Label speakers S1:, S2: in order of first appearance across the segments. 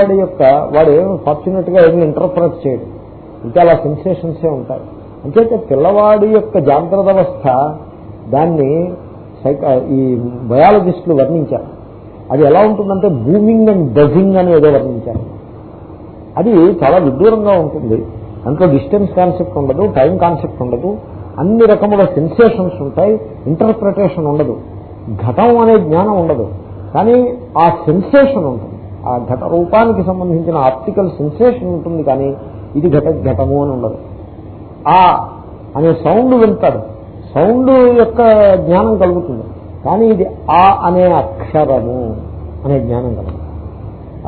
S1: వాడి యొక్క వాడు ఫార్చునేట్గా ఏమి ఇంటర్ప్రెట్ చేయడు. ఇంకా అలా సెన్సేషన్సే ఉంటాయి. అంచేతే పిల్లవాడి యొక్క జాగ్రత్త అవస్థ దాన్ని సైక ఈ బయాలజిస్టులు వర్ణించారు. అది ఎలా ఉంటుందంటే బూమింగ్ అండ్ డజింగ్ అని ఏదో వర్ణించారు. అది చాలా విదూరంగా ఉంటుంది. దాంట్లో డిస్టెన్స్ కాన్సెప్ట్ ఉండదు టైం కాన్సెప్ట్ ఉండదు. అన్ని రకముల సెన్సేషన్స్ ఉంటాయి ఇంటర్ప్రిటేషన్ ఉండదు. ఘటం అనే జ్ఞానం ఉండదు. కానీ ఆ సెన్సేషన్ ఉంటుంది. ఆ ఘట రూపానికి సంబంధించిన ఆప్టికల్ సెన్సేషన్ ఉంటుంది కానీ ఇది ఘట ఘటము అని ఉండదు. ఆ అనే సౌండ్ వింటాడు. సౌండ్ యొక్క జ్ఞానం కలుగుతుంది. కానీ ఇది ఆ అనే అక్షరము అనే జ్ఞానం కలుగుతుంది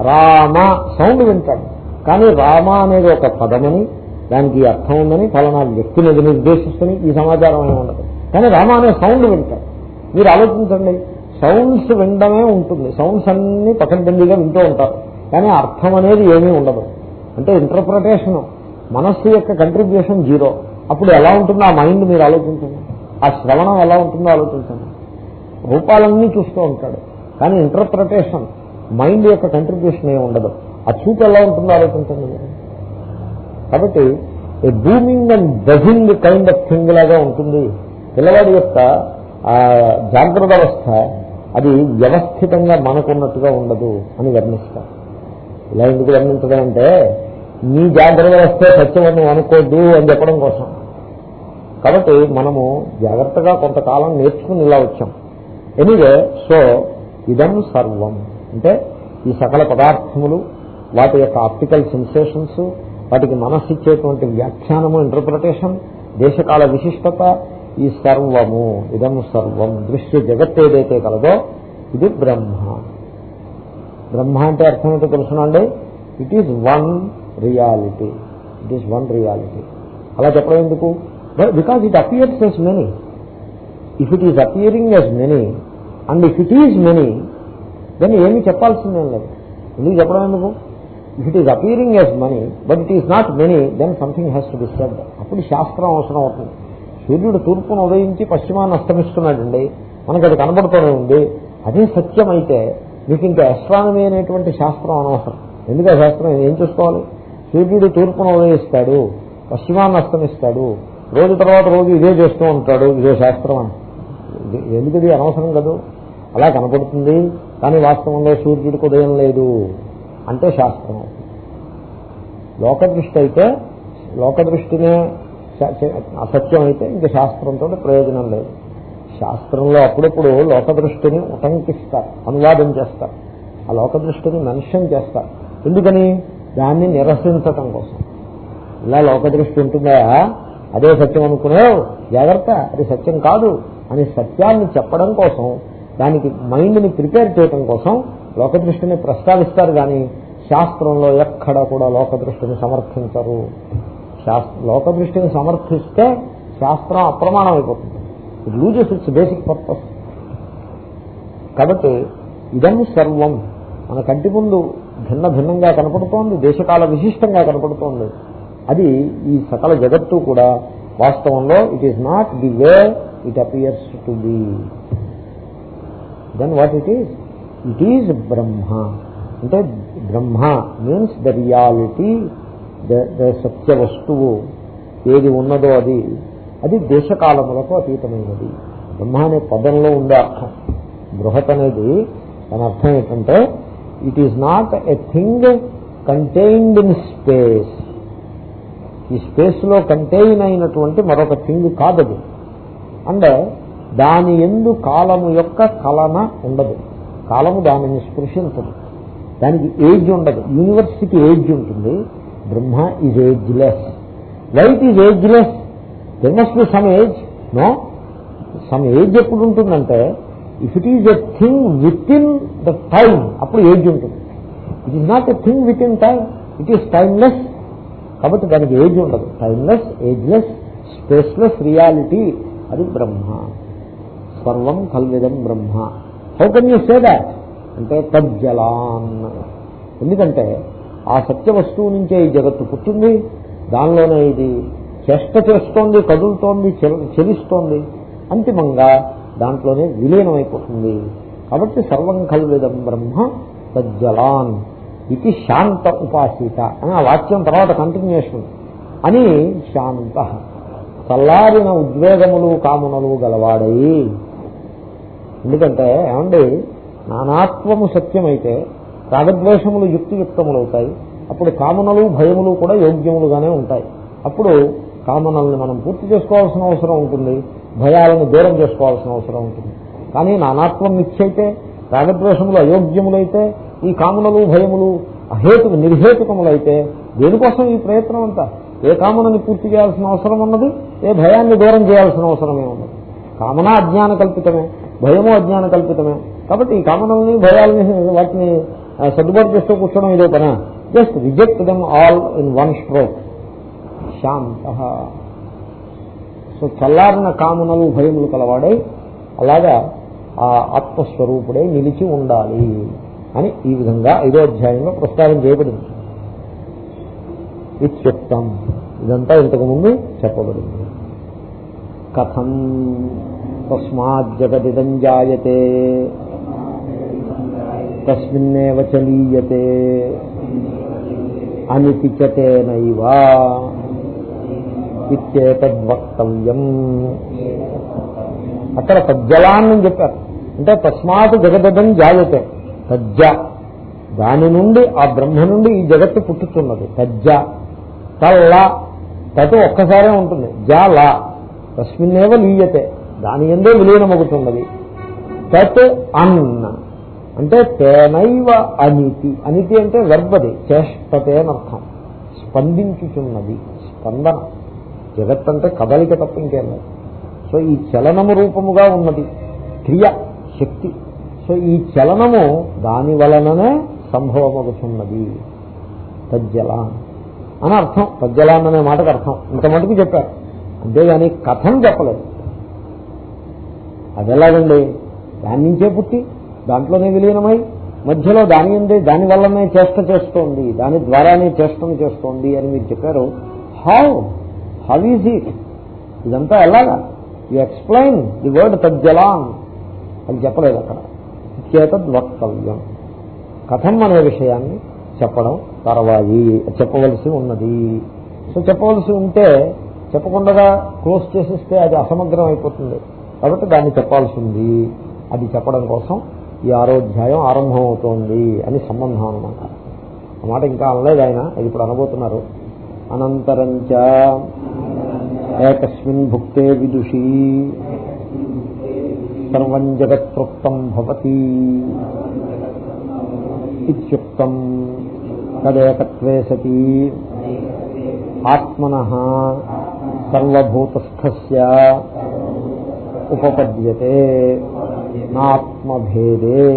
S1: రామ సౌండ్ వింటాడు. కానీ రామ అనేది ఒక పదమని దానికి అర్థం ఉందని ఫలానా వ్యక్తిని నిర్దేశిస్తని నిర్దేశిస్తుంది ఈ సమాచారం ఏమి ఉండదు. కానీ రామ అనే సౌండ్ వింటాడు. మీరు ఆలోచించండి. సౌండ్స్ వినడమే ఉంటుంది. సౌండ్స్ అన్ని పకడ్బందీగా వింటూ ఉంటారు. కానీ అర్థం అనేది ఏమీ ఉండదు. అంటే ఇంటర్ప్రిటేషన్ మనస్సు యొక్క కంట్రిబ్యూషన్ జీరో అప్పుడు ఎలా ఉంటుందో ఆ మైండ్ మీరు ఆలోచించండి. ఆ శ్రవణం ఎలా ఉంటుందో ఆలోచించండి. రూపాలన్నీ చూస్తూ ఉంటాడు. కానీ ఇంటర్ప్రిటేషన్ మైండ్ యొక్క కంట్రిబ్యూషన్ ఏమి ఉండదు. ఆ చూపు ఎలా ఉంటుందో ఆలోచించండి కాబట్టి a booming and dazing kind of thing లాగా ఉంటుంది. పిల్లవాడి యొక్క జాగ్రత్త అవస్థ అది వ్యవస్థితంగా మనకున్నట్టుగా ఉండదు అని వర్ణిస్తాం ఇలా ఎందుకు వర్ణించడం అంటే నీ జాగ్రత్త వస్తే సత్యమని అనుకోద్దు అని చెప్పడం కోసం. కాబట్టి మనము జాగ్రత్తగా కొంతకాలం నేర్చుకుని ఇలా వచ్చాం. ఎనీవే సో ఇదం సర్వం. అంటే ఈ సకల పదార్థములు వాటి యొక్క ఆప్టికల్ సెన్సేషన్స్ వాటికి మనస్సు ఇచ్చేటువంటి వ్యాఖ్యానము ఇంటర్ప్రిటేషన్ దేశకాల విశిష్టత ఈ సర్వము ఇదం సర్వం దృశ్య జగత్ ఏదైతే కలదో ఇది బ్రహ్మ. బ్రహ్మ అంటే అర్థం ఏంటో తెలుసునండి? It is one reality it is one reality అలా చెప్పడం ఎందుకు? Because it appears as many if it is appearing as many and if it is many then ఏమీ చెప్పాల్సిందేం లేదు. ఎందుకు చెప్పడం ఎందుకు? If it is appearing as many but it is not many then something has to disturb అప్పుడు శాస్త్రం అవసరం అవుతుంది. సూర్యుడు తూర్పును ఉదయించి పశ్చిమాన్ని అస్తమిస్తున్నాడండి. మనకు అది కనబడుతూనే ఉంది. అదే సత్యం అయితే మీకు ఇంకా ఎస్ట్రానమీ అనేటువంటి శాస్త్రం అనవసరం. ఎందుకు శాస్త్రం? ఏం చూసుకోవాలి? సూర్యుడు తూర్పును ఉదయిస్తాడు పశ్చిమాన్ని అస్తమిస్తాడు రోజు తర్వాత రోజు ఇదే చేస్తూ ఉంటాడు. ఇదే శాస్త్రం అని. ఎందుకు ఇది అనవసరం కదూ? అలా కనపడుతుంది కానీ వాస్తవంలో సూర్యుడికి ఉదయం లేదు అంటే శాస్త్రం. లోకదృష్టి అయితే లోకదృష్టినే అసత్యం అయితే ఇంకా శాస్త్రంతో ప్రయోజనం లేదు. శాస్త్రంలో అప్పుడప్పుడు లోకదృష్టిని ఉటంకిస్తారు అనువాదం చేస్తారు. ఆ లోకదృష్టిని మెన్షన్ చేస్తారు. ఎందుకని? దాన్ని నిరసించటం కోసం. ఇలా లోకదృష్టి ఉంటుందా? అదే సత్యం అనుకున్నావు? జాగ్రత్త అది సత్యం కాదు అని సత్యాన్ని చెప్పడం కోసం దానికి మైండ్ని ప్రిపేర్ చేయడం కోసం లోకదృష్టిని ప్రస్తావిస్తారు కానీ శాస్త్రంలో ఎక్కడ కూడా లోకదృష్టిని సమర్థించరు. లోక దృష్టిని సమర్థిస్తే శాస్త్రం అప్రమాణం అయిపోతుంది it loses its basic purpose కాబట్టి ఇదం సర్వం. మన కంటి ముందు భిన్న భిన్నంగా కనపడుతోంది దేశకాల విశిష్టంగా కనపడుతోంది. అది ఈ సకల జగత్తు కూడా వాస్తవంలో it is not the way it appears to be then what it is it is Brahma అంటే బ్రహ్మ మీన్స్ ద రియాలిటీ సత్య వస్తువు ఏది ఉన్నదో అది. అది దేశకాలములకు అతీతమైనది. బ్రహ్మ అనే పదంలో ఉండే అర్థం. బృహత్ అనేది దాని అర్థం ఏంటంటే it is not a thing contained in space ఈ స్పేస్లో కంటైన్ అయినటువంటి మరొక థింగ్ కాదది. అండ్ దాని ఎందు కాలము యొక్క కలన ఉండదు. కాలము దానిని స్పృశించదు. దానికి ఏజ్ ఉండదు. యూనివర్సిటీకి ఏజ్ ఉంటుంది. Brahma is ageless light is ageless there must be some age no some age ఎప్పుడు ఉంటుందంటే if it is a thing within the time అప్పుడు ఏజ్ ఉంటుంది. It is not a thing within time it is timeless కాబట్టి దానికి age ఉండదు. Timeless ageless spaceless reality అది బ్రహ్మ. సర్వం కల్విదం Brahma. How can you say that అంటే తజ్జలాన్. ఎందుకంటే ఆ సత్య వస్తువు నుంచే ఈ జగత్తు పుట్టింది. దానిలోనే ఇది చేష్ట చేస్తోంది కదులుతోంది చెలిస్తోంది. అంతిమంగా దాంట్లోనే విలీనమైపోతుంది. కాబట్టి సర్వం కల్విదం బ్రహ్మ తజ్జలాన్ ఇది శాంత ఉపాసిత అని ఆ వాక్యం తర్వాత కంటిన్యూషన్ అని శాంత చల్లారిన ఉద్వేగములు కామునలు గలవాడయి ఎందుకంటే ఏమండి నానాత్వము సత్యమైతే రాగద్వేషములు యుక్తియుక్తములవుతాయి. అప్పుడు కామనలు భయములు కూడా యోగ్యములుగానే ఉంటాయి. అప్పుడు కామనల్ని మనం పూర్తి చేసుకోవాల్సిన అవసరం ఉంటుంది. భయాలను దూరం చేసుకోవాల్సిన అవసరం ఉంటుంది. కానీ నానాత్వం నిత్యైతే రాగద్వేషములు అయోగ్యములైతే ఈ కామనలు భయములు అహేతు నిర్హేతుకములైతే దేనికోసం ఈ ప్రయత్నం అంతా? ఏ కామనని పూర్తి చేయాల్సిన అవసరం ఉన్నది? ఏ భయాన్ని దూరం చేయాల్సిన అవసరమే ఉన్నది? కామన అజ్ఞాన కల్పితమే భయము అజ్ఞాన కల్పితమే. కాబట్టి ఈ కామనల్ని భయాలని వాటిని సర్దుబాటు చేస్తూ కూర్చోవడం ఇదే పన? Just reject them all in one stroke Shanta. So చల్లారిన కామనలు భయములు కలవాడై అలాగా ఆ ఆత్మస్వరూపుడే నిలిచి ఉండాలి అని ఈ విధంగా ఐదో అధ్యాయంలో ప్రస్తావన చేయబడింది. ఇత్యుక్తం. ఇదంతా ఇంతకు ముందు చెప్పబడింది. కథం. తస్మాత్ జగదిదం జాయతే. తస్మిన్నేవ చలీయతే అనితిచతేనైవా ఇత్యేతద్వక్తవ్యం అక్కడ తజ్జలాన్ని చెప్పారు. అంటే తస్మాత్ జగదం జాయతే. తజ్జ. దాని నుండి ఆ బ్రహ్మ నుండి ఈ జగత్తు పుట్టుతున్నది. తజ్జ. తల్ల. తటు ఒక్కసారే ఉంటుంది. జాల. తస్మిన్నేవ లీయతే. దాని ఎందే విలీనమవుతున్నది తత్ అన్న. అంటే తేనైవ అనితి. అనితి అంటే వెర్బది చేష్టతే అని అర్థం. స్పందించుచున్నది స్పందన. జగత్ అంటే కదలిక తప్ప ఇంకేం లేదు. సో ఈ చలనము రూపముగా ఉన్నది క్రియ శక్తి. సో ఈ చలనము దాని వలననే సంభవమగుతున్నది తజ్జలాన్ అని అర్థం. తజ్జలాన్ అనే మాటకు అర్థం. ఇంత మటుకు చెప్పారు. అంతేగాని కథం చెప్పలేదు. అది ఎలాగండి దాని నుంచే పుట్టి దాంట్లోనే విలీనమై మధ్యలో దాని ఉంది దాని వల్లనే చేష్ట చేస్తోంది దాని ద్వారానే చేష్టను చేస్తోంది అని మీరు చెప్పారు. హౌ హౌ ఈజ్ ఇట్ ఇదంతా ఎలాగా? యు ఎక్స్ప్లెయిన్ ది వర్డ్ తజ్జలాన్ అని చెప్పలేదు అక్కడ. చేతద్వక్తవ్యం కథం అనే విషయాన్ని చెప్పడం తర్వాయి చెప్పవలసి ఉన్నది. సో చెప్పవలసి ఉంటే చెప్పకుండా క్లోజ్ చేసిస్తే అది అసమగ్రం అయిపోతుంది. కాబట్టి దాన్ని చెప్పాల్సి ఉంది. అది చెప్పడం కోసం ఈ ఆరోధ్యాయం ఆరంభం అవుతోంది అని సంబంధం అనమాట ఆ మాట ఇంకా అనలేదు ఆయన అది ఇప్పుడు అనబోతున్నారు. అనంతరంచ ఏకస్మిన్ భుక్తే విదుషి. సర్వం జగత్ప్రోక్తం భవతి ఇత్యుక్తం తదేకత్వే సతి. ఆత్మన సర్వభూతస్థస్య ఉపపద్యతే. నాత్మభేదే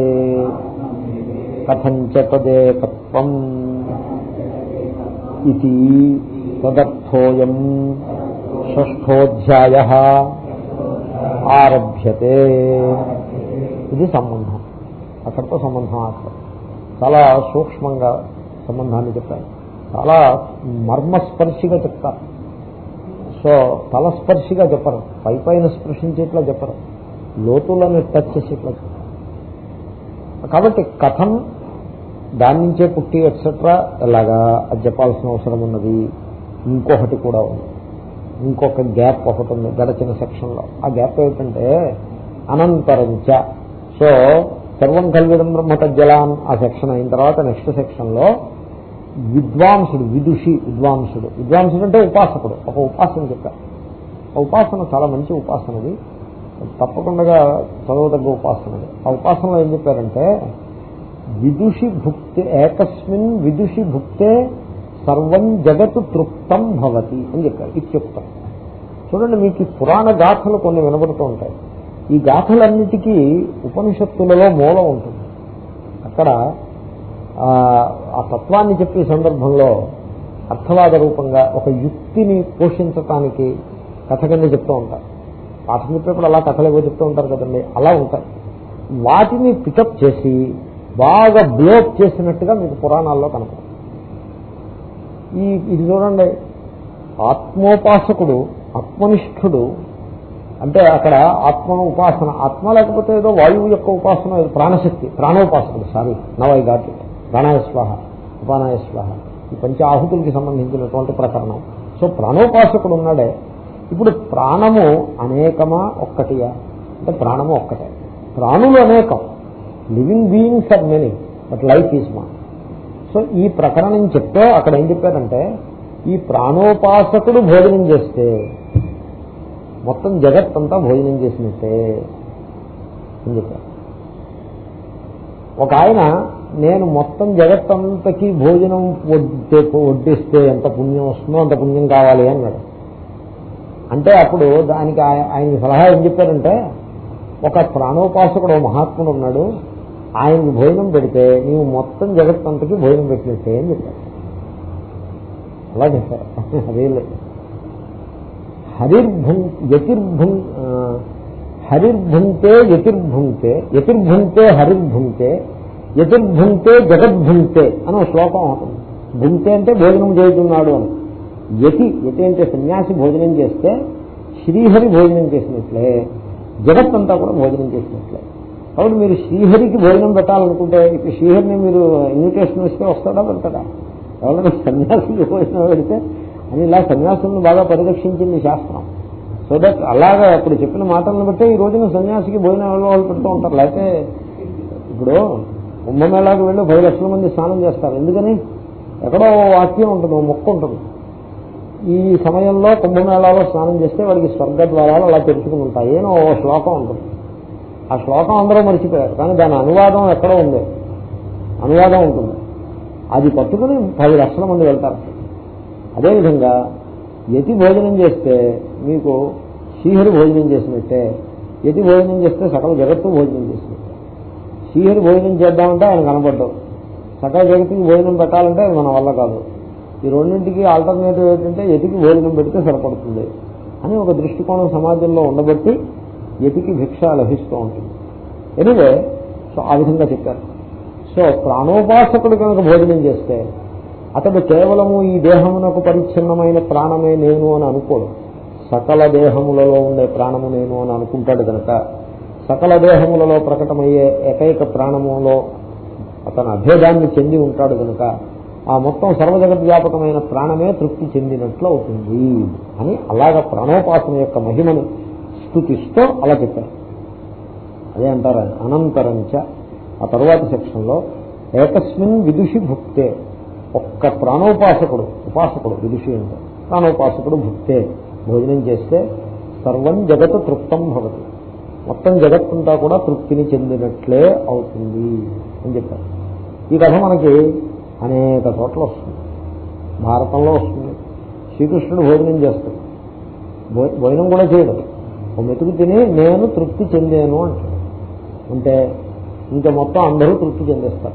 S1: కథంచ తదేకత్వం ఇది తదర్థోయం షష్ఠోధ్యాయ ఆరభ్యతే. ఇది సంబంధం. అక్కడితో సంబంధం అక్కడ చాలా సూక్ష్మంగా సంబంధాన్ని చెప్పారు. చాలా మర్మస్పర్శిగా చెప్తారు. సో తలస్పర్శిగా చెప్పరు. పై పైన స్పృశించేట్లా చెప్పరు. లోతులను టచ్ చేసేట్లా కాబట్టి కథం దాని నుంచే పుట్టి ఎట్సెట్రా ఎలాగా అది చెప్పాల్సిన అవసరం ఉన్నది. ఇంకొకటి కూడా ఉంది. ఇంకొక గ్యాప్ ఒకటి ఉంది గడచిన సెక్షన్లో. ఆ గ్యాప్ ఏమిటంటే అనంతరంచ. సో సర్వం కల్విదం బ్రహ్మతజ్జలాన్ ఆ సెక్షన్ అయిన తర్వాత నెక్స్ట్ సెక్షన్లో విద్వాంసుడు విదుషి విద్వాంసుడు. విద్వాంసుడు అంటే ఉపాసకుడు. ఒక ఉపాసన చెప్పారు. ఆ ఉపాసన చాలా మంచి ఉపాసనది. తప్పకుండా చదవదగ్గ ఉపాసనలు ఆ ఉపాసనలో ఏం చెప్పారంటే విదుషి భుక్తే ఏకస్మిన్ విదుషి భుక్తే సర్వం జగత్ తృప్తం భవతి అని చెప్పారు. ఇత్యుక్తం చూడండి మీకు పురాణ గాథలు కొన్ని వినబడుతూ ఉంటాయి. ఈ గాథలన్నిటికీ ఉపనిషత్తులలో మూలం ఉంటుంది. అక్కడ ఆ, ఆ తత్వాన్ని చెప్పే సందర్భంలో అర్థవాద రూపంగా ఒక యుక్తిని పోషించటానికి కథ కింద చెప్తూ ఉంటారు. పాఠం చెప్పేప్పుడు అలా కథలు ఏవో చెప్తూ ఉంటారు కదండి. అలా ఉంటాయి. వాటిని పికప్ చేసి బాగా బ్లోప్ చేసినట్టుగా మీకు పురాణాల్లో కనపడుతుంది ఈ ఇది చూడండి. ఆత్మోపాసకుడు ఆత్మనిష్ఠుడు అంటే అక్కడ ఆత్మ ఉపాసన ఆత్మ లేకపోతే ఏదో వాయువు యొక్క ఉపాసన ప్రాణశక్తి ప్రాణోపాసకుడు సారీ నవై ఘాట్ ప్రాణాయస్వాహ ఉపానాయస్వాహ ఉపానాయ ఈ పంచ ఆహుతులకి సంబంధించినటువంటి ప్రకరణం. సో ప్రాణోపాసకుడు ఉన్నాడే ఇప్పుడు ప్రాణము అనేకమా ఒక్కటియా? అంటే ప్రాణము ఒక్కటే. ప్రాణులు అనేకం. Living beings are many but life is మా సో ఈ ప్రకరణం చెప్తే అక్కడ ఏం చెప్పారంటే ఈ ప్రాణోపాసకుడు భోజనం చేస్తే మొత్తం జగత్తంతా భోజనం చేసినట్టే అని చెప్పారు. ఒక ఆయన నేను మొత్తం జగత్తంతకి భోజనం వడ్డిస్తే ఎంత పుణ్యం వస్తుందో అంత పుణ్యం కావాలి అన్నాడు. అంటే అప్పుడు దానికి ఆయన సలహా ఏం చెప్పారంటే ఒక ప్రాణోపాసకుడు మహాత్ముడు ఉన్నాడు ఆయనకి భోజనం పెడితే నీవు మొత్తం జగత్తంతకి భోజనం పెట్టినట్టే అని చెప్పారు. అలా చెప్పారు. అదే లేదు హరిర్భుం యతిర్భుం హరిర్భుంతే యతిర్భుంతే యతిర్భుంతే హరిర్భుంతే యతిర్భుంతే జగద్భుంతే అని ఒక శ్లోకం అవుతుంది. భుంతే అంటే భోజనం చేస్తున్నాడు అని. యతి యతి అంటే సన్యాసి భోజనం చేస్తే శ్రీహరి భోజనం చేసినట్లే జగత్తంతా కూడా భోజనం చేసినట్లే. కాబట్టి మీరు శ్రీహరికి భోజనం పెట్టాలనుకుంటే ఇప్పుడు శ్రీహరిని మీరు ఇన్విటేషన్ ఇస్తే వస్తాడా పెడతాడా? ఎవరైనా సన్యాసికి భోజనం పెడితే అని ఇలా సన్యాసులను బాగా పరిరక్షించింది శాస్త్రం. సో దట్ అలాగా ఇప్పుడు చెప్పిన మాటలను బట్టే ఈ రోజున సన్యాసికి భోజనం వాళ్ళు పెడుతూ ఉంటారు. లేకపోతే ఇప్పుడు కుంభమేళాకు వెళ్ళి పది లక్షల మంది స్నానం చేస్తారు. ఎందుకని? ఎక్కడో వాక్యం ఉంటుంది ఓ మొక్క ఉంటుంది. ఈ సమయంలో కుంభమేళాలో స్నానం చేస్తే వాడికి స్వర్గ ద్వారాలు అలా తెరుచుకుని ఉంటాయి. అని ఓ శ్లోకం ఉంటుంది. ఆ శ్లోకం అందరూ మర్చిపోయారు. కానీ దాని అనువాదం ఎక్కడో ఉంది. అనువాదం ఉంటుంది. అది పట్టుకుని పది లక్షల మంది వెళ్తారు. అదేవిధంగా యతి భోజనం చేస్తే మీకు శ్రీహరి భోజనం చేసినట్టే యతి భోజనం చేస్తే సకల జగత్తు భోజనం చేసినట్టే. శ్రీహరి భోజనం చేద్దామంటే ఆయన కనపడ్డావు సకల జగత్తుకి భోజనం పెట్టాలంటే అది మన వల్ల కాదు. ఈ రెండింటికి ఆల్టర్నేటివ్ ఏంటంటే ఎతికి భోజనం పెడితే సరిపడుతుంది అని ఒక దృష్టికోణం సమాజంలో ఉండబట్టి ఎతికి భిక్ష లభిస్తూ ఉంటుంది. ఎనివే సో ఆ విధంగా చెప్పారు. సో ప్రాణోపాసకుడు కనుక భోజనం చేస్తే అతడు కేవలము ఈ దేహమునకు పరిచ్ఛిన్నమైన ప్రాణమే నేను అని అనుకోడు. సకల దేహములలో ఉండే ప్రాణము నేను అని అనుకుంటాడు కనుక సకల దేహములలో ప్రకటమయ్యే ఏకైక ప్రాణములో అతను అభేదాన్ని చెంది ఉంటాడు కనుక ఆ మొత్తం సర్వజగద్వ్యాపకమైన ప్రాణమే తృప్తి చెందినట్లు అవుతుంది అని అలాగ ప్రాణోపాసన యొక్క మహిమను స్థుతిస్తూ అలా చెప్పారు. అదే అంటారు అనంతరంచ ఆ తరువాతి సెక్షన్లో ఏకస్మిన్ విదుషి భుక్తే ఒక్క ప్రాణోపాసకుడు ఉపాసకుడు విదుషి అంటే ప్రాణోపాసకుడు భుక్తే భోజనం చేస్తే సర్వం జగత్ తృప్తం భవతి. మొత్తం జగత్తంతా కూడా తృప్తిని చెందినట్లే అవుతుంది అని చెప్పారు. ఈ కథ మనకి అనేక చోట్ల వస్తుంది. భారతంలో వస్తుంది. శ్రీకృష్ణుడు భోజనం చేస్తాడు. భోజనం కూడా చేయడం. ఒక మెతుకు తిని నేను తృప్తి చెందాను అంటాడు. అంటే ఇంకా మొత్తం అందరూ తృప్తి చెందేస్తారు.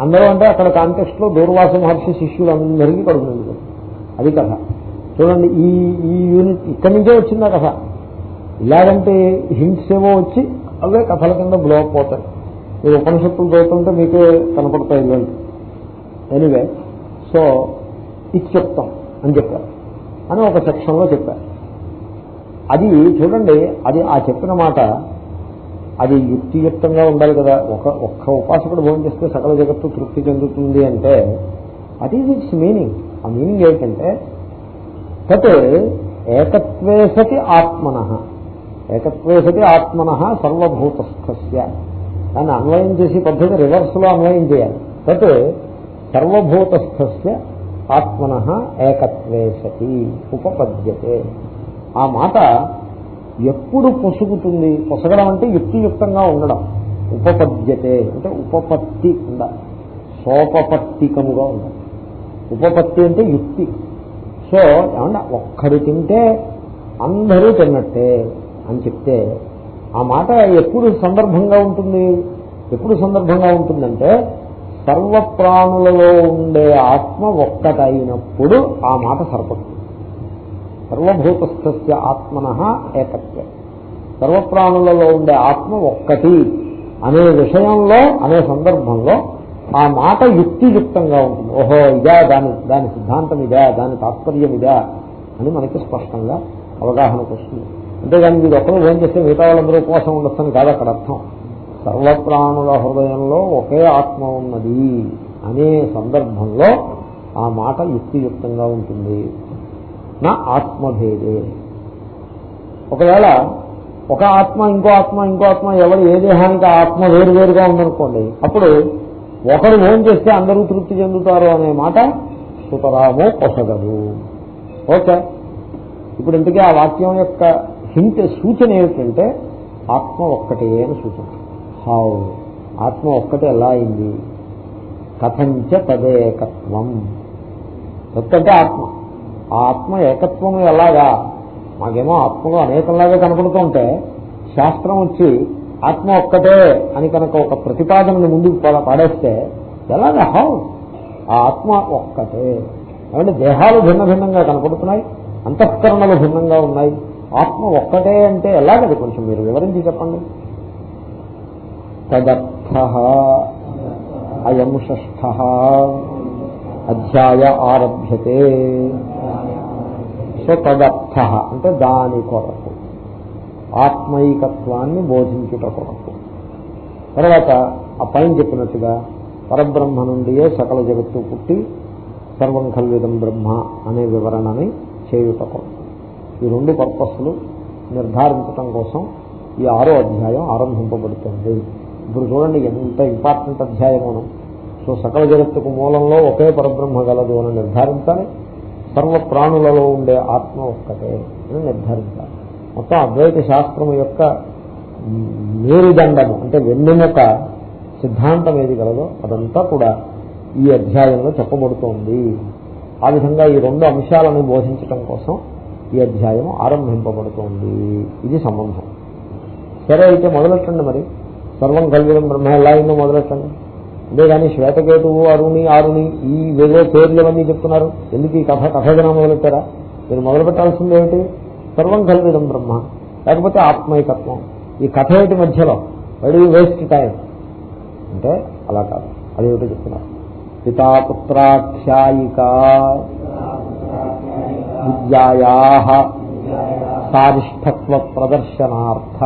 S1: అందరూ అంటే అక్కడ కాంటెక్స్ట్లో దూర్వాస మహర్షి శిష్యులు అందరికీ అది కథ. చూడండి ఈ ఈ యూనిట్ ఇక్కడి నుంచే వచ్చిందా కథ? ఇలాగంటే హింట్స్ ఏమో వచ్చి అవే కథల కింద బ్లో అప్ అవుతాయి. మీరు ఉపనిషత్తులు చదువుతుంటే మీకే కనపడతాయి ఇలాంటి ఎనివే సో ఇది చెప్తాం అని చెప్పారు. అని ఒక సెక్షన్లో చెప్పారు. అది చూడండి అది ఆ చెప్పిన మాట అది యుక్తియుక్తంగా ఉండాలి కదా. ఒక ఒక్క ఉపాసకుడు భోజనం చేస్తే సకల జగత్తు తృప్తి చెందుతుంది అంటే అది ఈజ్ ఇట్స్ మీనింగ్ ఆ మీనింగ్ ఏంటంటే తత్ ఏకత్వే సతి ఆత్మన. ఏకత్వే సతి ఆత్మన సర్వభూతస్థస్య. దాన్ని అన్వయం చేసి పద్ధతి రివర్స్లో అన్వయం చేయాలి. తత్ సర్వభూతస్థస్య ఆత్మన ఏకత్వే సతి ఉపపద్యతే. ఆ మాట ఎప్పుడు పొసుగుతుంది? పొసగడం అంటే యుక్తియుక్తంగా ఉండడం. ఉపపద్యతే అంటే ఉపపత్తి ఉండాలి సోపపత్తికముగా ఉండాలి ఉపపత్తి అంటే యుక్తి. సో ఏమన్నా ఒక్కడు తింటే అందరూ తిన్నట్టే అని చెప్తే ఆ మాట ఎప్పుడు సందర్భంగా ఉంటుంది? ఎప్పుడు సందర్భంగా ఉంటుందంటే సర్వప్రాణులలో ఉండే ఆత్మ ఒక్కటైనప్పుడు ఆ మాట సరిపడుతుంది సర్వభూతస్థస్య ఆత్మన ఏకత్వం. సర్వప్రాణులలో ఉండే ఆత్మ ఒక్కటి అనే విషయంలో అనే సందర్భంలో ఆ మాట యుక్తియుక్తంగా ఉంటుంది. ఓహో ఇదా దాని దాని సిద్ధాంతం ఇదా దాని తాత్పర్యం ఇదా అని మనకి స్పష్టంగా అవగాహనకు వస్తుంది. అంతేగాని మీరు ఒక్కరు ఏం చేస్తే మిగతా వాళ్ళందరూ ఉపవాసం ఉండొచ్చని కాదు అక్కడ అర్థం. సర్వప్రాణుల హృదయంలో ఒకే ఆత్మ ఉన్నది అనే సందర్భంలో ఆ మాట యుక్తియుక్తంగా ఉంటుంది. నా ఆత్మభేదే. ఒకవేళ ఒక ఆత్మ ఇంకో ఆత్మ ఇంకో ఆత్మ ఎవరు ఏ దేహానికి ఆత్మ వేరు వేరుగా ఉందనుకోండి అప్పుడు ఒకరు ఏం చేస్తే అందరూ తృప్తి చెందుతారు అనే మాట సుతరామో పొసగదు ఓకే. ఇప్పుడు ఇంతకీ ఆ వాక్యం యొక్క హింట్ సూచన ఏమిటంటే ఆత్మ ఒక్కటే అని సూచన. హౌ ఆత్మ ఒక్కటే ఎలా అయింది? కథంచ తదేకత్వం. తత్తంటే ఆత్మ. ఆ ఆత్మ ఏకత్వం ఎలాగా? మాకేమో ఆత్మలో అనేకంలాగా కనపడుతూ ఉంటే శాస్త్రం వచ్చి ఆత్మ ఒక్కటే అని కనుక ఒక ప్రతిపాదనను ముందుకు పా- పాడేస్తే ఎలాగా హౌ ఆ ఆత్మ ఒక్కటే. ఏమంటే దేహాలు భిన్న భిన్నంగా కనపడుతున్నాయి అంతఃకరణలు భిన్నంగా ఉన్నాయి. ఆత్మ ఒక్కటే అంటే ఎలాగది కొంచెం మీరు వివరించి చెప్పండి. తదర్థ అయం షష్ఠ అధ్యాయ ఆరభ్యతే సో తదర్థ అంటే దాని కొరకు ఆత్మైకత్వాన్ని బోధించుట కొరకు. తర్వాత ఆ పైన చెప్పినట్టుగా పరబ్రహ్మ నుండియే సకల జగత్తు పుట్టి సర్వం కల్విదం బ్రహ్మ అనే వివరణని చేయుట కొరకు. ఈ రెండు పర్పస్లు నిర్ధారించటం కోసం ఈ ఆరో అధ్యాయం ఆరంభింపబడుతుంది. ఇప్పుడు చూడండి ఎంత ఇంపార్టెంట్ అధ్యాయమును సో సకల జగత్తుకు మూలంలో ఒకే పరబ్రహ్మ గలదు అని నిర్ధారించాలి. సర్వ ప్రాణులలో ఉండే ఆత్మ ఒక్కటే అని నిర్ధారించాలి. మొత్తం అద్వైత శాస్త్రం యొక్క మేరుదండము అంటే వెన్నెముక సిద్ధాంతం ఏది గలదో అదంతా కూడా ఈ అధ్యాయంలో చెప్పబడుతోంది. ఆ విధంగా ఈ రెండు అంశాలను బోధించటం కోసం ఈ అధ్యాయం ఆరంభింపబడుతోంది. ఇది సంబంధం. సరే అయితే మొదలెట్టండి మరి. సర్వం కలిగిన బ్రహ్మ ఎలా అయిందో మొదలెట్టండి అంతేగాని శ్వేతకేతువు అరుణి ఆరుణి ఈ వేరే పేర్లు ఇవన్నీ చెప్తున్నారు. ఎందుకు ఈ కథ కథజన మొదలెట్టారా? మీరు మొదలు పెట్టాల్సింది ఏమిటి? సర్వం కలిగిడం బ్రహ్మ. లేకపోతే ఆత్మైకత్వం. ఈ కథ ఏమిటి మధ్యలో? వడి వేస్ట్ టైం అంటే అలా కాదు. అది ఏమిటో చెప్తున్నారు. పితాపుత్రాఖ్యాయిక విద్యాయా సారిష్టత్వ ప్రదర్శనార్థ.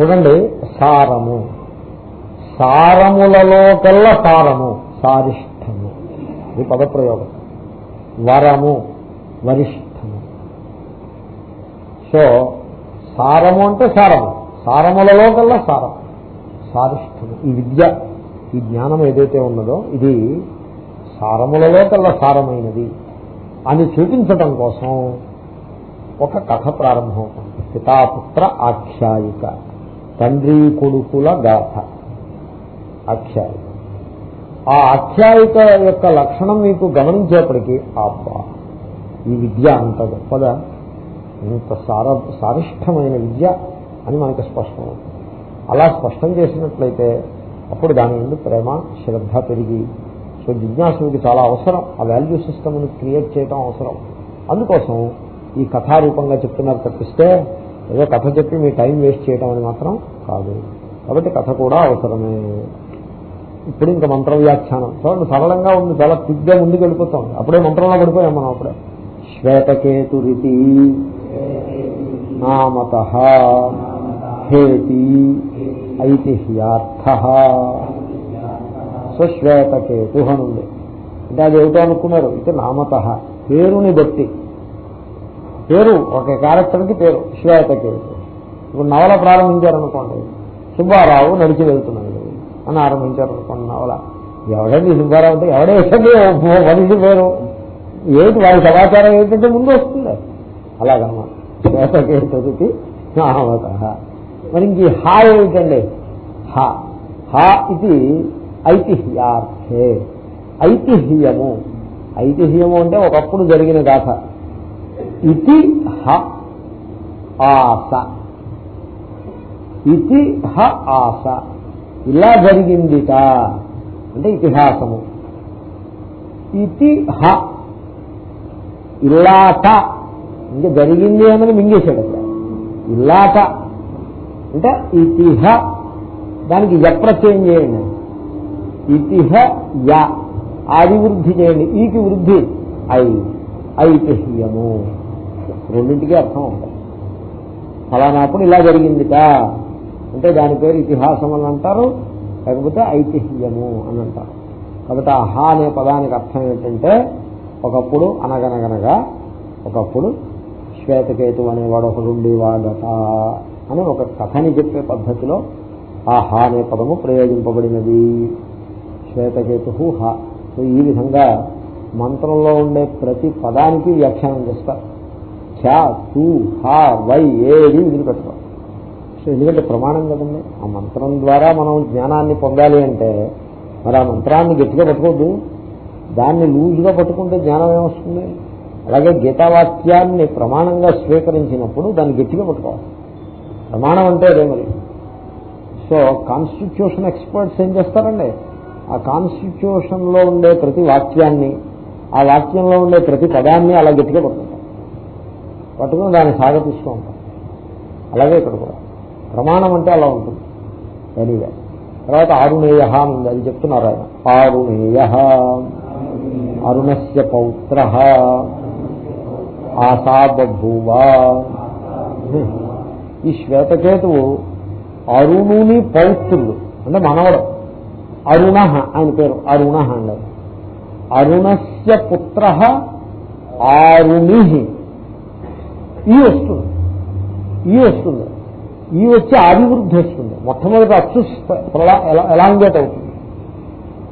S1: చూడండి సారము. సారములలో కల్లా సారము సారిష్టము. ఇది పదప్రయోగం. వరము వరిష్టము. సో సారము అంటే సారము. సారములలో కల్లా సారం సారిష్టము. ఈ విద్య ఈ జ్ఞానం ఏదైతే ఉన్నదో ఇది సారములలో కల్లా సారమైనది అని చూపించటం కోసం ఒక కథ ప్రారంభం పితాపుత్ర ఆఖ్యాయిక. తండ్రి కొడుకుల గాథ. ఆఖ్యాయిక ఆ ఆఖ్యాయిక యొక్క లక్షణం మీకు గమనించేప్పటికీ అబ్బా ఈ విద్య అంత గొప్పదా? ఇంత సార సారిష్టమైన విద్య అని మనకు స్పష్టం అలా స్పష్టం చేసినట్లయితే అప్పుడు దాని ముందు ప్రేమ శ్రద్ధ పెరిగి సో జిజ్ఞాసుకి చాలా అవసరం. ఆ వాల్యూ సిస్టమ్ని క్రియేట్ చేయడం అవసరం. అందుకోసం ఈ కథారూపంగా చెప్తున్నారు తప్పిస్తే ఏదో కథ చెప్పి మీ టైం వేస్ట్ చేయడం అని మాత్రం కాదు. కాబట్టి కథ కూడా అవసరమే. ఇప్పుడు ఇంకా మంత్ర వ్యాఖ్యానం చూడండి సరళంగా ఉంది చాలా తిగ్గా ముందుకు వెళ్ళిపోతాం. అప్పుడే మంత్రంలో పడిపోయాం మనం అప్పుడే. శ్వేతకేతురితి నామత హేతి ఐతిహ్యార్థ. సో శ్వేతకేతు అనుంది అంటే అది ఏమిటో అనుకున్నారు. ఇది నామత పేరుని బట్టి. పేరు ఒక క్యారెక్టర్కి పేరు శ్వేతకేతు ఇప్పుడు నవల ప్రారంభించారనుకోండి సుబ్బారావు నడిచి వెళ్తున్నాడు అని ఆరంభించారనుకోండి నవల. ఎవడండి సుబ్బారావు అంటే ఎవడేసండి మనిషి పేరు. ఏంటి వారి సమాచారం ఏంటంటే ముందు వస్తుంది. అలాగనమాట. అలాగన్నమాట చదివి నామత. మరి ఇంక ఈ హా ఏమిటండి? హా. హా ఇది ఐతిహ్యార్థే ఐతిహ్యము. ఐతిహ్యము అంటే ఒకప్పుడు జరిగిన గాథ. ఇతి హ ఆస ఇతి హ ఆస ఇలా జరిగిందిట అంటే ఇతిహాసము. ఇతి హ ఇల్లాట. ఇంకా జరిగింది అన్నది మింగేశాడు అక్కడ. ఇల్లాట. అంటే ఇతిహ దానికి యప్రత్యయం చేయండి. ఇతిహ యా. ఆది వృద్ధి చేయండి. ఈకి వృద్ధి ఐ. ఐతిహ్యము. రెండింటికి అర్థం ఉంటుంది. ఫలానాప్పుడు ఇలా జరిగిందిట. అంటే దాని పేరు ఇతిహాసం అని అంటారు లేకపోతే ఐతిహ్యము అని అంటారు. కాబట్టి అహా అనే పదానికి అర్థం ఏంటంటే ఒకప్పుడు అనగనగనగా ఒకప్పుడు శ్వేతకేతు అనేవాడు ఒకడు ఉండేవాడట అని ఒక కథని చెప్పే పద్ధతిలో ఆ హా అనే పదము ప్రయోగింపబడినది. శ్వేతకేతు హా సో ఈ విధంగా మంత్రంలో ఉండే ప్రతి పదానికి వ్యాఖ్యానం చేస్తారు. హ్యా తూ హా వై ఏది వదిలిపెట్టడం. సో ఎందుకంటే ప్రమాణం కదండి. ఆ మంత్రం ద్వారా మనం జ్ఞానాన్ని పొందాలి అంటే మరి ఆ మంత్రాన్ని గట్టిగా పట్టుకోద్దు దాన్ని లూజుగా పట్టుకుంటే జ్ఞానం ఏమొస్తుంది? అలాగే గీతావాక్యాన్ని ప్రమాణంగా స్వీకరించినప్పుడు దాన్ని గట్టిగా పట్టుకోవాలి. ప్రమాణం అంటే అదే మరి. సో కాన్స్టిట్యూషన్ ఎక్స్పర్ట్స్ ఏం చేస్తారండి? ఆ కాన్స్టిట్యూషన్లో ఉండే ప్రతి వాక్యాన్ని ఆ వాక్యంలో ఉండే ప్రతి పదాన్ని అలా గట్టిగా పట్టుకుంటాం పట్టుకుని దాన్ని సాగతిస్తూ ఉంటాం. అలాగే ఇక్కడ కూడా. ప్రమాణం అంటే అలా ఉంటుంది. ఎనీవే తర్వాత అరుణేయ అని ఉంది. అది చెప్తున్నారు ఆయన. ఆరుణేయ. అరుణస్య పౌత్ర. ఆతాబభూవా ఈ శ్వేతకేతువు అరుణుని పౌత్రుడు. అంటే మనవడు. అరుణ ఆయన పేరు. అరుణ అండి అరుణస్య పుత్ర ఆరుణి. ఈ వస్తుంది. ఈ వస్తుంది. ఈ వచ్చి ఆదివృద్ధి వస్తుంది. మొట్టమొదటి అచ్చు ఎలాంగేట్ అవుతుంది?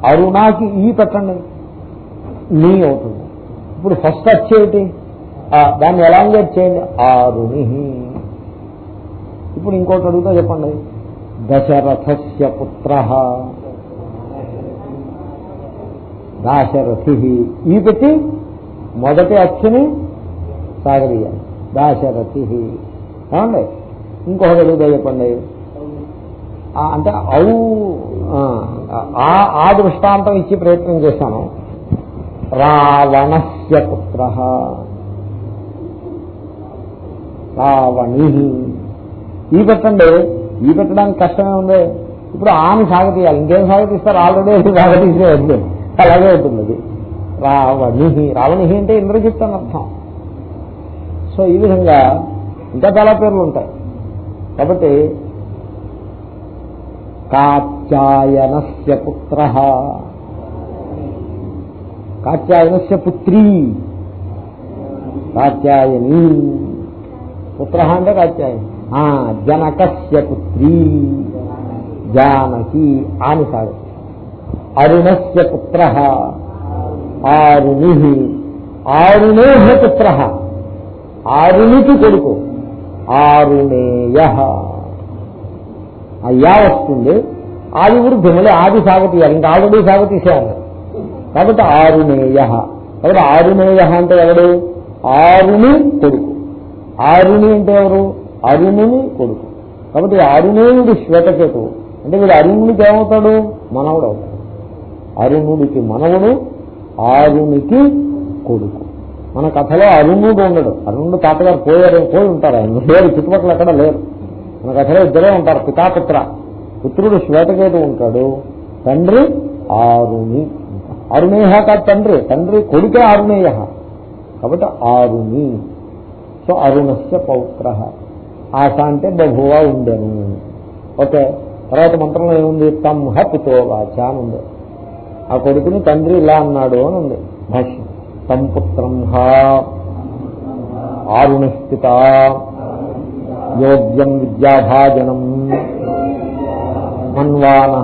S1: అరుణాకి ఈ పెట్టండి. నీ అవుతుంది. ఇప్పుడు ఫస్ట్ వచ్చేటి దాన్ని ఎలాంగేట్ చేయండి? ఆరుని ఇప్పుడు ఇంకోటి అడుగుతా చెప్పండి. దశరథస్య పుత్ర. దాశరథి. ఈ పెట్టి మొదటి అచ్చుని సాగదీయాలి. దాశరథి. ఏమండి? ఇంకొకటి అడుగుతా చెప్పండి అంటే ఔ ఆ దృష్టాంతం ఇచ్చి ప్రయత్నం చేశాను. రావణస్య పుత్ర. రావణి. ఈ పెట్టండి. ఈ పెట్టడానికి కష్టమే ఉంది. ఇప్పుడు ఆమె సాగతీయాలి. ఇంకేం సాగతీస్తారు? ఆల్రెడీ సాగతీసే ఉంది. అలాగే ఉంటుంది. అది రావణి. రావణి అంటే ఇంద్రజిత్ అని అర్థం. సో ఈ విధంగా ఇంకా చాలా పేర్లు ఉంటాయి. కాబట్టి కాత్యాయనస్య పుత్ర. కాత్యాయనస్య పుత్రీ. కాత్యాయని. పుత్ర అంటే కాత్యాయని. జనకస్య పుత్రీ. జానకి ఆని సాగు అరుణస్య పుత్ర. ఆరుణి. ఆరుణే పుత్ర. ఆరునికి కొడుకు ఆరుణేయ అయ్యా వస్తుంది? ఆది వృద్ధి మళ్ళీ ఆది సాగతీయాలి ఇంకా ఆల్రెడీ సాగతీసేయాలి కాబట్టి ఆరుణేయ కాబట్టి ఆరుణేయ అంటే ఎవడు? ఆరుని కొడుకు. ఆరుని అంటే ఎవరు? అరుణుని కొడుకు. కాబట్టి అరుణేయుడు శ్వేతకేతు అంటే వీడు అరుణుడికి ఏమవుతాడు? మనవుడు అవుతాడు. అరుణుడికి మనవుడు ఆరునికి కొడుకు. మన కథలో అరుణుడు ఉండడు. అరుణుడు తాతగారు పోయారు పోయి ఉంటారు ఆయన. లేరు చుట్టుపక్కల ఎక్కడ లేరు. మన కథలో ఇద్దరే ఉంటారు పితాపుత్ర. పుత్రుడు శ్వేతకేతు ఉంటాడు తండ్రి ఆరుణి. అరుణేహ కాదు తండ్రి. తండ్రి కొడుకే ఆరుణేయ. కాబట్టి ఆరుణి. సో అరుణస్య పౌత్ర. ఆశ అంటే బహువా ఉండను. ఓకే తర్వాత మంత్రంలో ఏముంది? తమ్ హపితో అని ఉంది. ఆ కొడుకుని తండ్రి ఇలా అన్నాడు అని ఉంది. భాష్యం. తం పుత్రం ఆరుణస్థిత యోగ్యం విద్యాభాజనం మన్వాన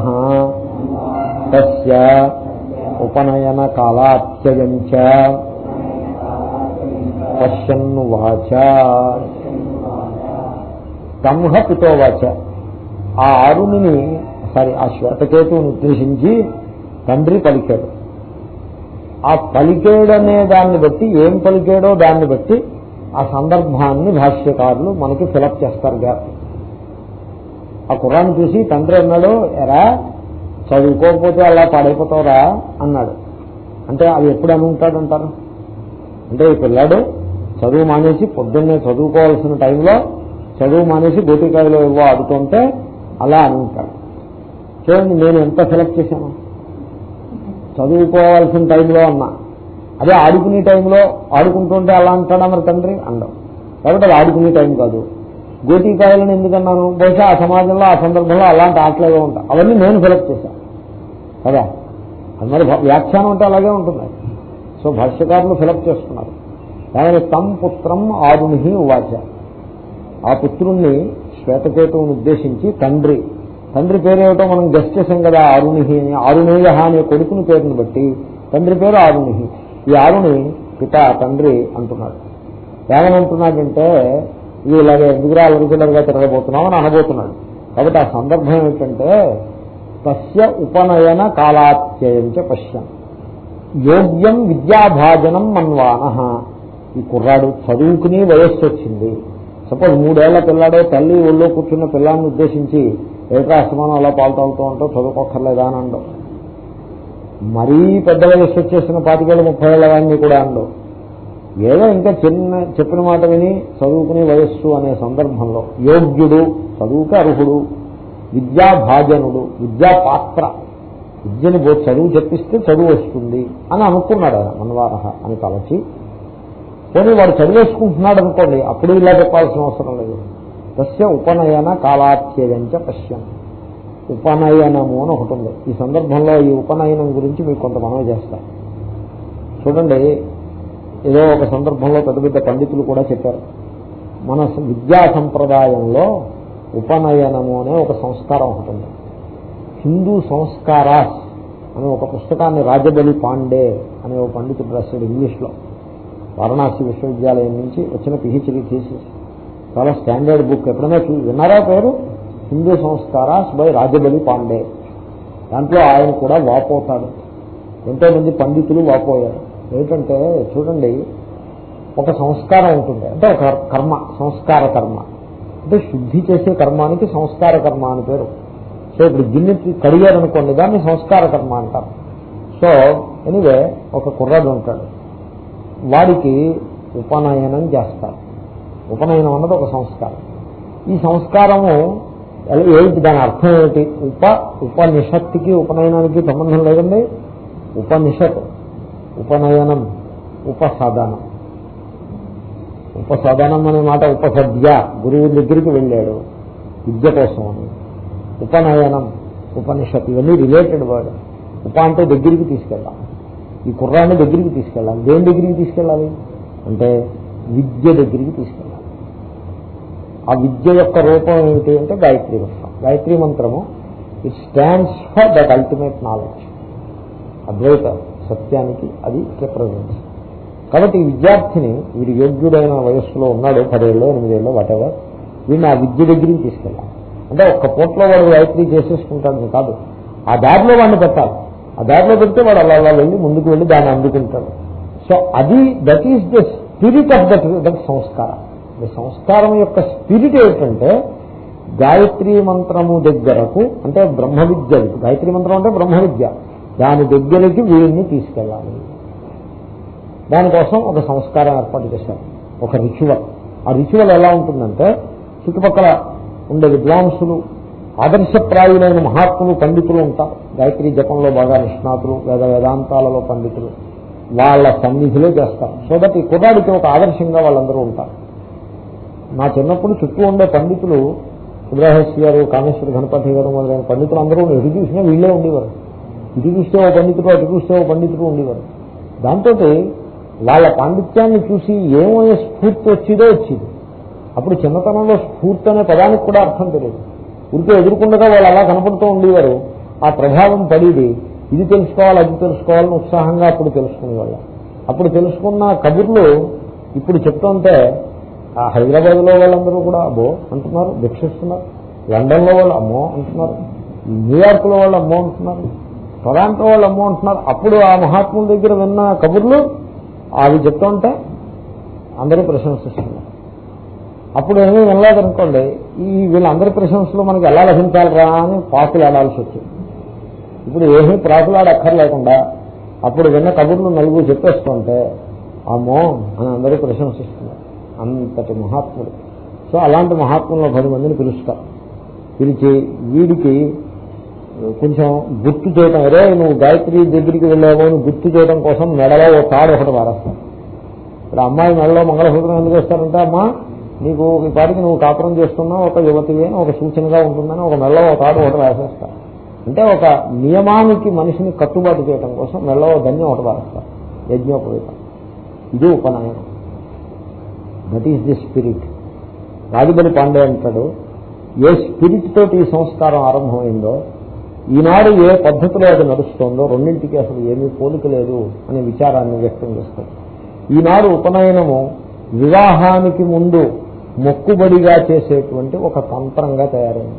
S1: తస్య ఉపనయన కాలాత్యయం పశ్యన్ను వాచ. తంహ పితోవాచ ఆ ఆరుని సారీ ఆ శ్వేతకేతువుని ఉద్దేశించి తండ్రి పలికాడు. ఆ పలికేడనే దాన్ని బట్టి ఏం పలికాడో దాన్ని బట్టి ఆ సందర్భాన్ని భాష్యకారులు మనకి ఫిలప్ చేస్తారు గ్యాప్ ఆ కుర్రాన్ని చూసి తండ్రి అన్నాడు ఎరా చదువుకోకపోతే అలా పాడైపోతావురా అన్నాడు. అంటే అది ఎప్పుడు అనుకుంటాడంటారు అంటే ఈ పిల్లాడు చదువు మానేసి పొద్దున్నే చదువుకోవాల్సిన టైంలో చదువు మానేసి గోటికాయలో ఇవ్వ ఆడుతుంటే అలా అనుకుంటాడు చూడండి నేను ఎంత సెలెక్ట్ చేశాను? చదువుకోవాల్సిన టైంలో అన్నా. అదే ఆడుకునే టైంలో ఆడుకుంటుంటే అలా అంటాడా మరి తండ్రి? అండవు కాబట్టి అది ఆడుకునే టైం కాదు. గోటీకాయలను ఎందుకన్నాను బహుశా ఆ సమాజంలో ఆ సందర్భంలో అలాంటి ఆటలేవో ఉంటాయి. అవన్నీ నేను సెలెక్ట్ చేశాను కదా? అది మరి వ్యాఖ్యానం అంటే అలాగే ఉంటుంది సో భాష్యకారులు సెలెక్ట్ చేస్తున్నారు దాని తమ్ పుత్రం ఆరుణి వాచ ఆ పుత్రుణ్ణి శ్వేతకేతువును ఉద్దేశించి తండ్రి తండ్రి పేరేమిటో మనం గెస్ట్ చేసాం కదా ఆరుణిహి అని. ఆరుణేయ అనే కొడుకుని పేరును బట్టి తండ్రి పేరు ఆరుణిహి. ఈ ఆరుని పిత తండ్రి అంటున్నాడు. ఏమనంటున్నాడంటే ఇది ఇలాగే ఎందుకురా అలరిచిల్లరగా తిరగబోతున్నావు అని అనబోతున్నాడు. కాబట్టి ఆ సందర్భం ఏమిటంటే తస్య ఉపనయన కాలాత్యయంచ పశ్యం. యోగ్యం విద్యాభాజనం మన్వాన. ఈ కుర్రాడు చదువుకుని వయస్సు వచ్చింది. సపోజ్ మూడేళ్ళ పిల్లాడో తల్లి ఒళ్ళో కూర్చున్న పిల్లాన్ని ఉద్దేశించి ఏకా అస్తమానం అలా పాలు తాగుతూ ఉంటావు? చదువుకోక్కర్లేదా? అని అండవు మరీ పెద్ద వయస్సు వచ్చేసిన పాతికేళ్ళ ముప్పై ఏళ్ళ వాడిని కూడా అండవు ఏదో ఇంకా చిన్న చెప్పిన మాట విని చదువుకునే వయస్సు అనే సందర్భంలో యోగ్యుడు చదువుకి అర్హుడు విద్యాభాజనుడు విద్యా పాత్ర బో చదువు చెప్పిస్తే చదువు వస్తుంది అని అనుకున్నాడు మనవారహ అని తలచి పోనీ వాడు చదివేసుకుంటున్నాడు అనుకోండి అప్పుడు ఇలా చెప్పాల్సిన అవసరం లేదు. తస్య ఉపనయన కాలాత్యయంచ పశ్యం. ఉపనయనము అని ఒకటి ఉంది. ఈ సందర్భంలో ఈ ఉపనయనం గురించి మీకు కొంత మనవి చేస్తారు చూడండి ఏదో ఒక సందర్భంలో పెద్ద పెద్ద పండితులు కూడా చెప్పారు. మన విద్యా సంప్రదాయంలో ఉపనయనము అనే ఒక సంస్కారం ఒకటి ఉంది. హిందూ సంస్కారాస్ అనే ఒక పుస్తకాన్ని రాజబలి పాండే అనే ఒక పండితుడు రాశాడు ఇంగ్లీష్లో. వారణాసి విశ్వవిద్యాలయం నుంచి వచ్చిన పిహెచ్డి థీసిస్. చాలా స్టాండర్డ్ బుక్. ఎప్పుడైనా చూ విన్నారా పేరు? హిందూ సంస్కారాస్ బై రాజబలి పాండే. దాంట్లో ఆయన కూడా వాపోతాడు. ఎంతో మంది పండితులు వాపోయారు. ఏంటంటే చూడండి ఒక సంస్కారం ఉంటుంది. అంటే ఒక కర్మ సంస్కార కర్మ. అంటే శుద్ధి చేసే కర్మానికి సంస్కార కర్మ అని పేరు. సో ఇప్పుడు గిన్నె కడిగారనుకోండి దాన్ని సంస్కార కర్మ అంటారు. సో ఎనివే ఒక కుర్రాడు ఉంటాడు. వాడికి ఉపనయనం చేస్తారు. ఉపనయనం అన్నది ఒక సంస్కారం. ఈ సంస్కారము ఏమిటి? దాని అర్థం ఏమిటి? ఉప ఉపనిషత్తుకి ఉపనయనానికి సంబంధం లేదండి. ఉపనిషత్ ఉపనయనం ఉపసదనం ఉపసదనం అనే మాట ఉపసద్య. గురువు దగ్గరికి వెళ్ళాడు. విద్య కోసం అని. ఉపనయనం ఉపనిషత్ ఇవన్నీ రిలేటెడ్ వర్డ్ ఉప అంటే దగ్గరికి తీసుకెళ్ళాం ఈ కుర్రాన్ని దగ్గరికి తీసుకెళ్ళాలి. దేని దగ్గరికి తీసుకెళ్ళాలి? అంటే విద్య దగ్గరికి తీసుకెళ్ళాలి. ఆ విద్య యొక్క రూపం ఏమిటి అంటే గాయత్రి మంత్రం గాయత్రి మంత్రము it stands for that ultimate knowledge అద్వైత సత్యానికి అది రిప్రజెంట్ కాబట్టి ఈ విద్యార్థిని వీడు యోగ్యుడైన వయస్సులో ఉన్నాడు పదేళ్ళు ఎనిమిదేళ్ళు వాటెవర్ వీడిని ఆ విద్య దగ్గరికి తీసుకెళ్ళాలి. అంటే ఒక్క పోట్లో వాడు గాయత్రి చేసేసుకుంటాడని కాదు. ఆ దారిలో వాడిని పెట్టాలి. ఆ దారిలో పెడితే వాడు అలా అలా వెళ్ళి ముందుకు వెళ్ళి దాన్ని అందుకుంటాడు. సో అది that is the spirit of that that సంస్కారం. ఈ సంస్కారం యొక్క స్పిరిట్ ఏమిటంటే గాయత్రి మంత్రము దగ్గరకు అంటే బ్రహ్మ విద్య గాయత్రి మంత్రం అంటే బ్రహ్మ విద్య దాని దగ్గరికి వీడిని తీసుకెళ్ళాలి. దానికోసం ఒక సంస్కారం ఏర్పాటు చేశారు. ఒక రిచువల్. ఆ రిచువల్ ఎలా ఉంటుందంటే చుట్టుపక్కల ఉండే విద్వాంసులు ఆదర్శప్రాయులైన మహాత్ములు పండితులు ఉంటారు. గాయత్రి జపంలో బాగా నిష్ణాతులు వేద వేదాంతాలలో పండితులు. వాళ్ళ సన్నిధిలో చేస్తారు. సో దట్ ఈ కుర్రాడికి ఒక ఆదర్శంగా వాళ్ళందరూ ఉంటారు. నా చిన్నప్పుడు చుట్టూ ఉండే పండితులు సుబ్రహేష్ గారు కామేశ్వర గణపతి గారు మొదలైన పండితులు అందరూ ఎటు చూసినా వీళ్ళే ఉండేవారు. ఇటు చూస్తే ఓ పండితుడు అటు చూస్తే ఓ పండితుడు ఉండేవారు. దాంతో వాళ్ళ పాండిత్యాన్ని చూసి ఏమయ్యే స్ఫూర్తి వచ్చిదో వచ్చింది. అప్పుడు చిన్నతనంలో స్ఫూర్తి అనే పదానికి కూడా అర్థం తెలియదు. ఉరికే ఎదుర్కొండగా వాళ్ళు అలా కనపడుతూ ఉండేవారు. ఆ ప్రభావం పడేది. ఇది తెలుసుకోవాలి అది తెలుసుకోవాలని ఉత్సాహంగా అప్పుడు తెలుసుకునేవాళ్ళం. అప్పుడు తెలుసుకున్న కబుర్లు ఇప్పుడు చెప్తుంటే ఆ హైదరాబాద్లో వాళ్ళందరూ కూడా అబ్బో అంటున్నారు దీక్షిస్తున్నారు లండన్లో వాళ్ళు అమ్మో అంటున్నారు. న్యూయార్క్లో వాళ్ళు అమ్మో అంటున్నారు. టొరాంటో వాళ్ళు అమ్మో అంటున్నారు. అప్పుడు ఆ మహాత్ముల దగ్గర విన్న కబుర్లు అవి చెప్తుంటే అందరూ ప్రశంసిస్తున్నారు. అప్పుడు ఏమీ వినలేదనుకోండి ఈ వీళ్ళందరి ప్రశంసలు మనకి ఎలా లభించాలరా అని పాకులు వచ్చింది. ఇప్పుడు ఏమీ ప్రాకులాడక్కర్లేకుండా అప్పుడు విన్న కబుర్లు నలుగురు చెప్పేస్తుంటే అమ్మో అని అందరూ ప్రశంసిస్తున్నారు. అంతటి మహాత్ముడు సో అలాంటి మహాత్ములను పది మందిని పిలుస్తారు పిలిచి వీడికి కొంచెం గుర్తు చేయడం అరే నువ్వు గాయత్రి దగ్గరికి వెళ్ళావు అని గుర్తు చేయడం కోసం మెడలో ఓ తాడు ఒకటి మారేస్తాను ఇప్పుడు అమ్మాయి మెడలో మంగళసూత్రం ఎందుకు వేస్తారంటే అమ్మా నీకు ఈ పాటికి నువ్వు కాపురం చేస్తున్నావు ఒక యువతి అని ఒక సూచనగా ఉంటుందని ఒక మెల్ల ఒక తాడు ఒకటి రాసేస్తా అంటే ఒక నియమానికి మనిషిని కట్టుబాటు చేయడం కోసం మెల్ల ధన్యం ఒకటి రాస్తా యజ్ఞోపవేతం. ఇది ఉపనయనం. That is the spirit Rajbali Pandey అంటాడు ఏ స్పిరిట్ తోటి ఈ సంస్కారం ఆరంభమైందో ఈనాడు ఏ పద్ధతిలో అది నడుస్తుందో రెండింటికి అసలు ఏమీ పోలిక లేదు అనే విచారాన్ని వ్యక్తం చేస్తాడు. ఈనాడు ఉపనయనము వివాహానికి ముందు మొక్కుబడిగా చేసేటువంటి ఒక తంత్రంగా తయారైంది.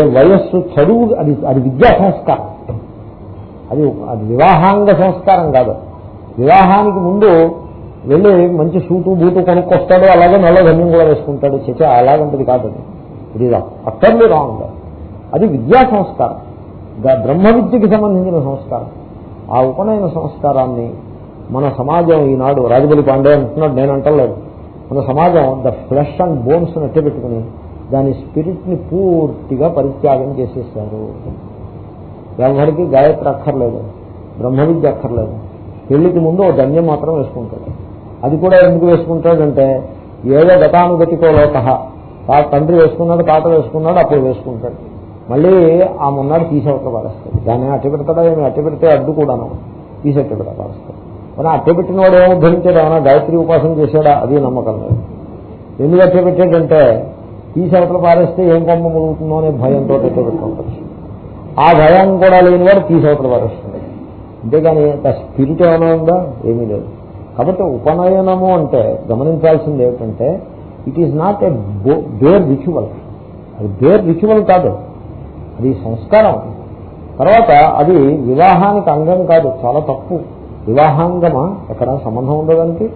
S1: ఏ వయస్సు చదువు అది అది విద్యా సంస్కారం. అది అది వివాహాంగ సంస్కారం కాదు. వివాహానికి ముందు వెళ్ళి మంచి సూటు బూటు కొనుక్కొస్తాడు అలాగే నల్ల ధన్యం కూడా వేసుకుంటాడు. చచ్చ అలాగంటది కాదు ఇది అట్టర్లీ రాంగ్ అది విద్యా సంస్కారం. బ్రహ్మ విద్యకి సంబంధించిన సంస్కారం. ఆ ఉపనయన సంస్కారాన్ని మన సమాజం ఈనాడు రాజబలి పాండే అంటున్నాడు నేను అంటలేదు. మన సమాజం ద ఫ్లెష్ అండ్ బోన్స్ పెట్టుకుని దాని స్పిరిట్ని పూర్తిగా పరిత్యాగం చేసేసారు ఎవరికి గాయత్రి అక్కర్లేదు బ్రహ్మ విద్య అక్కర్లేదు. పెళ్ళికి ముందు ఓ ధన్యం మాత్రం వేసుకుంటాడు. అది కూడా ఎందుకు వేసుకుంటాడంటే ఏదో గతానుగతికో లోక. తండ్రి వేసుకున్నాడు తాత వేసుకున్నాడు అప్పుడు వేసుకుంటాడు. మళ్ళీ ఆ మొన్నాడు తీసేవతల పారేస్తాడు దాన్ని అట్టి పెడతాడా ఏమి అట్టి పెడితే అడ్డు కూడాను తీసేట్టు పెడతా పారేస్తాడు. కానీ అట్టి పెట్టిన వాడు ఏమో ధరించాడు ఏమైనా గాయత్రి ఉపాసన చేశాడా? అది నమ్మకం లేదు. ఎందుకు అట్టి పెట్టాడంటే తీసేవతల పారేస్తే ఏం కొమ్మ ములుగుతుందో అనే భయంతో అట్టి ఆ భయం కూడా లేని వాడు తీసేవతల పారేస్తుంది అంతేగాని ఆ స్పిరిట్ ఏమైనా ఉందా? ఏమీ లేదు. కాబట్టి ఉపనయనము అంటే గమనించాల్సింది ఏమిటంటే it is not a bare ritual అది బేర్ రిచువల్ కాదు. అది సంస్కారం. తర్వాత అది వివాహానికి అంగం కాదు చాలా తప్పు. వివాహాంగమా? ఎక్కడ సంబంధం ఉండదానికి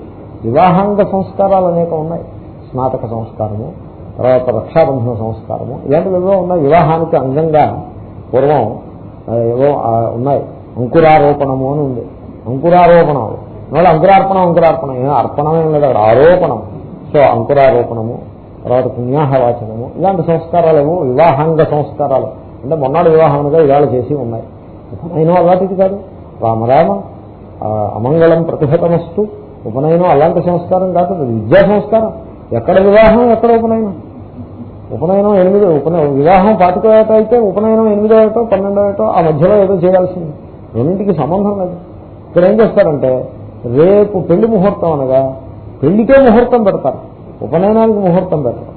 S1: వివాహాంగ సంస్కారాలు అనేక ఉన్నాయి. స్నాతక సంస్కారము తర్వాత రక్షాబంధన సంస్కారము ఇలాంటివి ఏవో ఉన్నాయి. వివాహానికి అంగంగా పూర్వం ఏవో ఉన్నాయి. అంకురారోపణము అని ఉంది. అంకురారోపణం మళ్ళీ అంకురార్పణం అంకురార్పణం. ఏం లేదు అక్కడ. ఆరోపణం. సో అంకురారోపణము తర్వాత పుణ్యాహవాచనము ఇలాంటి సంస్కారాలు ఏమో వివాహాంగ సంస్కారాలు. అంటే మొన్నటి వివాహముగా ఇవాళ చేసి ఉన్నాయి. అయినా అలాంటిది కాదు. రామరామ అమంగళం ప్రతిహతమస్తు. ఉపనయనం అలాంటి సంస్కారం కాదు విద్యా సంస్కారం. ఎక్కడ వివాహం ఎక్కడ ఉపనయనం? ఉపనయనం ఎనిమిది ఉపన వివాహం పాతిక ఏట అయితే ఉపనయనం ఎనిమిదో ఏటో పన్నెండో ఏటో ఆ మధ్యలో ఏదో చేయాల్సింది. రెండింటికి సంబంధం లేదు. ఇక్కడ ఏం చేస్తారంటే రేపు పెళ్ళి ముహూర్తం అనగా పెళ్ళికే ముహూర్తం పెడతారు. ఉపనయనానికి ముహూర్తం పెడతారు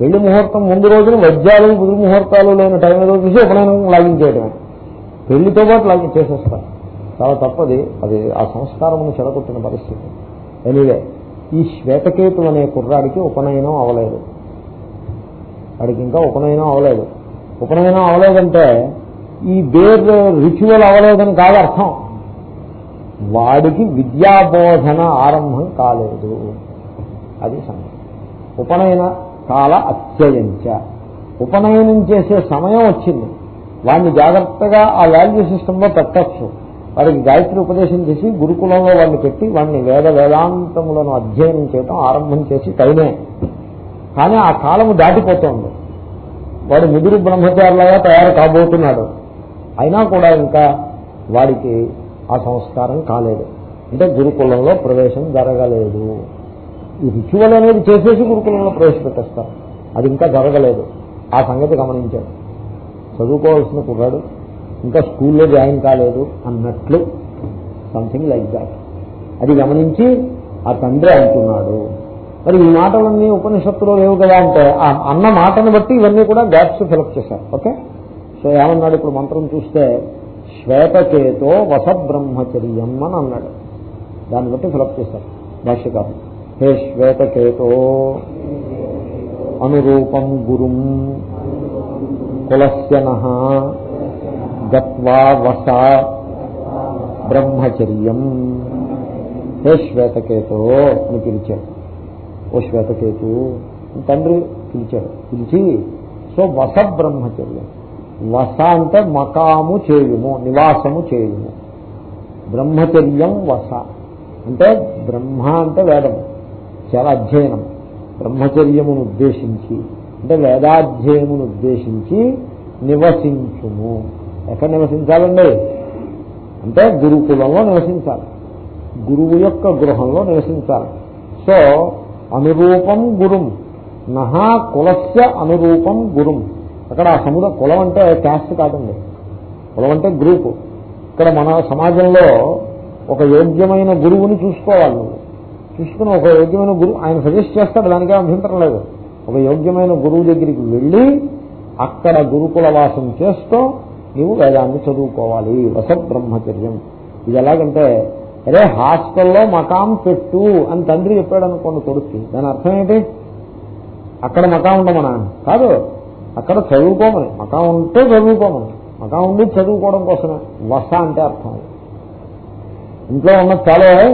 S1: పెళ్ళి ముహూర్తం ముందు రోజున వజ్రాలు గురు ముహూర్తాలు లేని టైం ఏదో చూసి ఉపనయనం లాగించేయడమే పెళ్ళితో పాటు లాగి చేసేస్తారు. చాలా తప్పది. అది ఆ సంస్కారమును చెడగొట్టిన పరిస్థితి. ఎనీవే ఈ శ్వేతకేతు అనే కుర్రాడికి ఉపనయనం అవలేదు. వాడికి ఇంకా ఉపనయనం అవలేదు. ఉపనయనం అవలేదంటే ఈ బేర్ రిచువల్ అవలేదని కాదు అర్థం. వాడికి విద్యాబోధన ఆరంభం కాలేదు. అది సంగతి. ఉపనయన కాల అత్యయంచ. ఉపనయనం చేసే సమయం వచ్చింది. వాడిని జాగ్రత్తగా ఆ వాల్యూ సిస్టంలో పెట్టచ్చు. వారికి గాయత్రి ఉపదేశం చేసి గురుకులంలో వాడిని పెట్టి వాడిని వేద వేదాంతములను అధ్యయనం చేయటం ఆరంభం చేసి టైమే కానీ ఆ కాలము దాటిపోతుంది. వాడు ముదురు బ్రహ్మచారులాగా తయారు కాబోతున్నాడు. అయినా కూడా ఇంకా వాడికి ఆ సంస్కారం కాలేదు. అంటే గురుకులంలో ప్రవేశం జరగలేదు. ఈ రిచువల్ అనేది చేసేసి గురుకులంలో ప్రవేశపెట్టేస్తారు. అది ఇంకా జరగలేదు. ఆ సంగతి గమనించాడు. చదువుకోవాల్సిన కుర్రాడు. ఇంకా స్కూల్లో జాయిన్ కాలేదు అన్నట్లు సంథింగ్ లైక్ దాట్. అది గమనించి ఆ తండ్రి అంటున్నాడు. మరి ఈ మాటలన్నీ ఉపనిషత్తులో లేవు కదా అంటే ఆ అన్న మాటను బట్టి ఇవన్నీ కూడా గ్యాప్స్ ఫిలప్ చేశారు. ఓకే? సో ఏమన్నాడు? ఇప్పుడు మంత్రం చూస్తే శ్వేతకేతో వసబ్రహ్మచర్యం అని అన్నాడు. దాన్ని బట్టి ఫిలప్ చేశారు భాష్యకారు హే శ్వేతకేతో అనురూపం గురుం కులస్యన గత్వా వస బ్రహ్మచర్యం. హే శ్వేతకేతో అని పిలిచాడు. ఓ శ్వేతకేతు తండ్రి పిలిచాడు. పిలిచి సో వస బ్రహ్మచర్యం. వస అంటే మకాము చేయుము నివాసము చేయుము. బ్రహ్మచర్యం వస. అంటే బ్రహ్మ అంటే వేదము చాలా అధ్యయనం. బ్రహ్మచర్యమును ఉద్దేశించి అంటే వేదాధ్యయమును ఉద్దేశించి నివసించుము. ఎక్కడ నివసించాలండి? అంటే గురుకులంలో నివసించాలి. గురువు యొక్క గృహంలో నివసించాలి. సో అనురూపం గురుం. నహా కులస్య అనురూపం గురుం. అక్కడ ఆ సముద కులం అంటే క్యాస్ట్ కాదండి. కులం అంటే గ్రూపు. ఇక్కడ మన సమాజంలో ఒక యోగ్యమైన గురువుని చూసుకోవాలి నువ్వు. చూసుకుని ఒక యోగ్యమైన గురువు ఆయన సజెస్ట్ చేస్తాడు దానికే అభ్యంతరం లేదు. ఒక యోగ్యమైన గురువు దగ్గరికి వెళ్ళి అక్కడ గురుకుల వాసం చేస్తూ నీవు వేదాన్ని చదువుకోవాలి. వస బ్రహ్మచర్యం ఇది ఎలాగంటే అరే హాస్టల్లో మకాం పెట్టు అని తండ్రి చెప్పాడు అనుకోండి కొడుక్కి. దాని అర్థం ఏంటి? అక్కడ మకాం ఉండమనా? కాదు. అక్కడ చదువుకోమని. మకాం ఉంటే చదువుకోమని. మకాం ఉండి చదువుకోవడం కోసమే. వస అంటే అర్థం. ఇంట్లో ఉన్న చాలా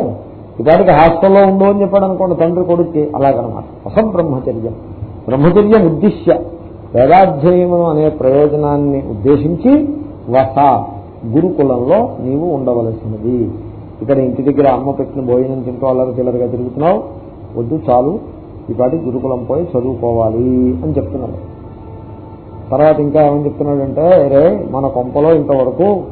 S1: ఇదానికి హాస్టల్లో ఉండు అని చెప్పాడు అనుకోండి తండ్రి కొడుక్కి. అలాగనమాట. వస బ్రహ్మచర్యం బ్రహ్మచర్యం ఉద్దిశ్య. వేదాధ్యయనం అనే ప్రయోజనాన్ని ఉద్దేశించి వస గురుకులంలో నీవు ఉండవలసినది. ఇక్కడ ఇంటి దగ్గర అమ్మ పెట్టిన భోజనం తింటూ అల్లరి చిల్లరగా తిరుగుతున్నావు. వద్దు చాలు. ఈపాటి గురుకులం పోయి చదువుకోవాలి అని చెప్తున్నాడు. తర్వాత ఇంకా ఏమని చెప్తున్నాడంటే రే మన కొంపలో ఇంతవరకు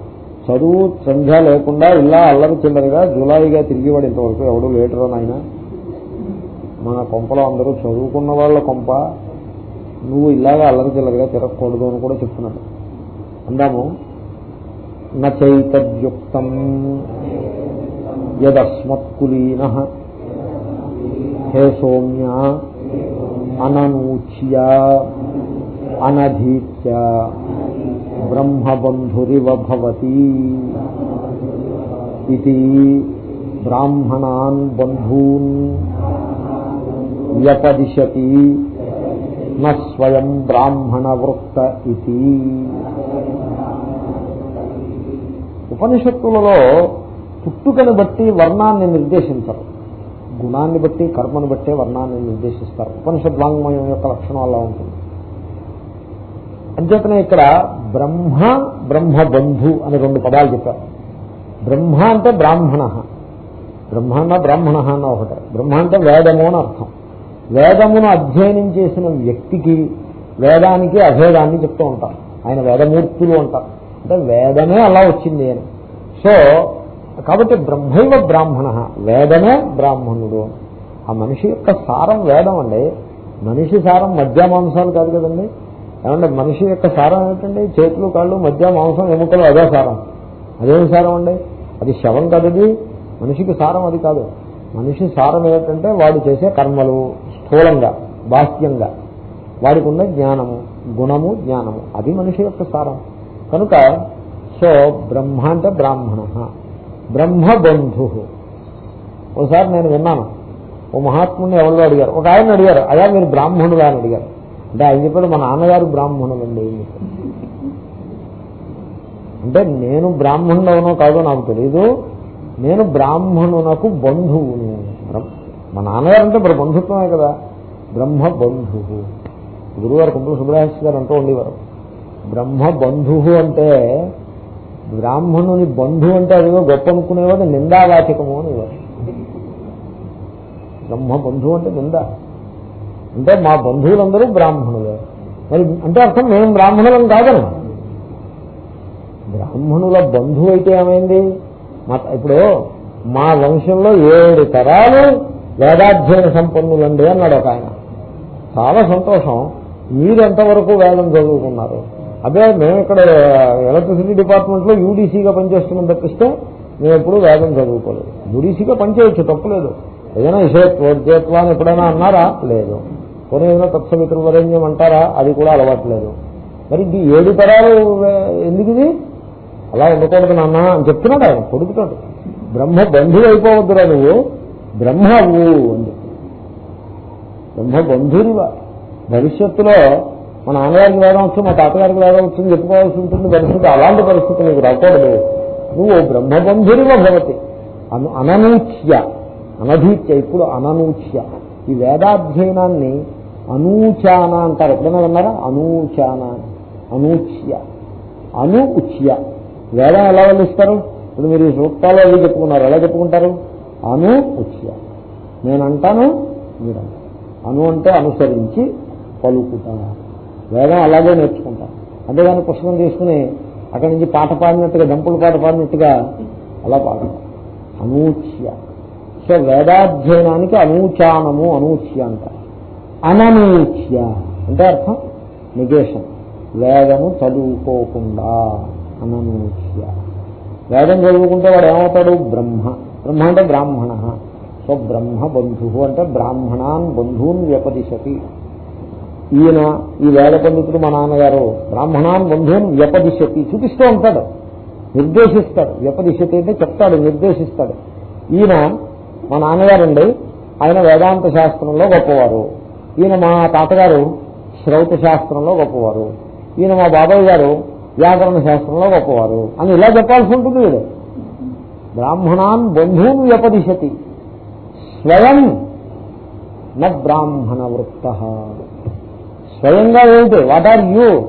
S1: చదువు సంధ్య లేకుండా ఇలా అల్లరి చిల్లరగా జులాయిగా తిరిగివాడు ఇంతవరకు ఎవడు లేటరో నాయన. మన కొంపలో అందరూ చదువుకున్న వాళ్ళ కొంప నువ్వు ఇలాగా అల్లరి చిల్లరగా తిరగకూడదు అని కూడా చెప్తున్నాడు. అందాము నైతద్యుక్తం యదస్మత్కులీన హే సౌమ్య అననూచ్య అనధీత్య బ్రహ్మబంధురివ భవతి ఇది బ్రాహ్మణాన్ బంధూన్ వ్యపదిశతి స్వయం బ్రాహ్మణ వృత్త ఇది ఉపనిషత్తులలో పుట్టుకని బట్టి వర్ణాన్ని నిర్దేశించరు. గుణాన్ని బట్టి కర్మను బట్టే వర్ణాన్ని నిర్దేశిస్తారు. ఉపనిషద్వాంగ్మయం యొక్క లక్షణం అలా ఉంటుంది. అంచేతనే ఇక్కడ బ్రహ్మ బ్రహ్మబంధు అని రెండు పదాలు చెప్పారు. బ్రహ్మ అంటే బ్రాహ్మణ. బ్రహ్మ అన్న బ్రాహ్మణ అన్న ఒకటే. బ్రహ్మ అంటే వేదము అని అర్థం. వేదమును అధ్యయనం చేసిన వ్యక్తికి వేదానికి అభేదాన్ని చెప్తూ ఉంటారు. ఆయన వేదమూర్తులు అంటారు. అంటే వేదమే అలా వచ్చింది అని. సో కాబట్టి బ్రహ్మైవ బ్రాహ్మణ వేదమే బ్రాహ్మణుడు. ఆ మనిషి యొక్క సారం వేదం అండి. మనిషి సారం మధ్య మాంసాలు కాదు కదండి. ఏమంటే మనిషి యొక్క సారం ఏమిటండి? చేతులు కాళ్ళు మధ్య మాంసం ఎముకలు అదే సారం. అదేం సారం అండి? అది శవం కదది. మనిషికి సారం అది కాదు. మనిషి సారం ఏమిటంటే వాడు చేసే కర్మలు. స్థూలంగా బాహ్యంగా. వాడికి ఉన్న జ్ఞానము గుణము జ్ఞానము. అది మనిషి యొక్క సారం. కనుక సో బ్రహ్మ అంటే బ్రాహ్మణ బ్రహ్మబంధు. ఒకసారి నేను విన్నాను. ఓ మహాత్ముని ఎవరో అడిగారు. ఒక ఆయన అడిగారు అయ్యా మీరు బ్రాహ్మణుడు? అని అడిగారు. అంటే ఆయన చెప్పాడు మా నాన్నగారు బ్రాహ్మణులండి. అంటే నేను బ్రాహ్మణుడవనో కాదో నాకు తెలియదు నేను బ్రాహ్మణునకు బంధువును. మా నాన్నగారు అంటే మరి బంధుత్వమే కదా. బ్రహ్మ బంధువు గురువారు కుంపుల సుబ్రహ్మణ్య గారు అంటూ ఉండేవారు. బ్రహ్మ బంధువు అంటే బ్రాహ్మణుని బంధువు అంటే అదేదో గొప్ప అనుకునేవాడు నిందావాచకము అనేవారు. బ్రహ్మ బంధువు అంటే నింద. అంటే మా బంధువులందరూ బ్రాహ్మణులే. మరి అంటే అర్థం మేము బ్రాహ్మణులం కాదని. బ్రాహ్మణుల బంధువు అయితే ఏమైంది? మా ఇప్పుడు మా వంశంలో ఏడు తరాలు వేదాధ్యయన సంపన్నులండి అన్నాడు ఒక ఆయన. చాలా సంతోషం. మీరు ఎంతవరకు వేదం చదువుకున్నారు? అదే మేము ఇక్కడ ఎలక్ట్రిసిటీ డిపార్ట్మెంట్లో యూడీసీగా పనిచేస్తున్నాం తప్పిస్తే మేము ఎప్పుడు వేదం చదువుకోలేదు. యూడీసీగా పనిచేయచ్చు తప్పలేదు. ఏదైనా విషయత్వోద్యత్వ అని ఎప్పుడైనా అన్నారా? లేదు. కొన్ని ఏదైనా తత్సవితృవరేణ్యం అంటారా? అది కూడా అలవాట్లేదు. మరి ఇది ఏడు తరాలు ఎందుకు ఇది? అలా ఉండకూడదు నాన్న అని చెప్తున్నాడు ఆయన కొడుకుతాడు బ్రహ్మ బంధువు అయిపోవద్దురా నువ్వు. బ్రహ్మవు అని బ్రహ్మ బంధువునివా భవిష్యత్తులో మా నాన్నగారికి వేదం వచ్చు మా తాతగారికి వేదం అని చెప్పుకోవాల్సి ఉంటుంది పరిస్థితి అలాంటి పరిస్థితి నీకు రాకూడదు. నువ్వు బ్రహ్మబంధురివ భవతి. అను అననూచ్య అనధీత్య ఇప్పుడు అననూచ్య. ఈ వేదాధ్యయనాన్ని అనూచాన అంటారు. ఎప్పుడైనా విన్నారా? అనూచాన అనూచ్య అను ఉచ్య వేదం ఎలా వల్లిస్తారు ఇప్పుడు మీరు ఈ సూక్తాలు అవి చెప్పుకున్నారు. ఎలా చెప్పుకుంటారు? అను ఉచ్య. నేనంటాను మీరంటారు అను అంటే అనుసరించి పలుకుతా వేదం అలాగే నేర్చుకుంటాం. అంతేగాని పుస్తకం తీసుకుని అక్కడి నుంచి పాట పాడినట్టుగా దంపులు పాట పాడినట్టుగా అలా పాడతాం. అనూచ్య సో వేదాధ్యయనానికి అనూచానము అనూచ్య అంట. అననూచ్య అంటే అర్థం? నిగేషన్. వేదము చదువుకోకుండా అననూచ్య వేదం చదువుకుంటే వాడు ఏమవుతాడు? బ్రహ్మ. బ్రహ్మ అంటే బ్రాహ్మణ. సో బ్రహ్మ బంధు అంటే బ్రాహ్మణాన్ బంధువుని వ్యపదిశతి. ఈయన ఈ వేద పండితుడు మా నాన్నగారు బ్రాహ్మణాన్ బంధువుని వ్యపదిశతి. చూపిస్తూ ఉంటాడు. నిర్దేశిస్తాడు. వ్యపదిశతి అంటే చెప్తాడు నిర్దేశిస్తాడు. ఈయన మా నాన్నగారండి ఆయన వేదాంత శాస్త్రంలో గొప్పవారు. ఈయన మా తాతగారు శ్రౌత శాస్త్రంలో గొప్పవారు. ఈయన మా బాబాయ్ గారు వ్యాకరణ శాస్త్రంలో గొప్పవారు. అని ఇలా చెప్పాల్సి ఉంటుంది వీడు. బ్రాహ్మణాన్ బంధువును వ్యపదిశతి. స్వయం న బ్రాహ్మణ వృత్త స్వయంగా ఏమిటి? వాట్ ఆర్ యూ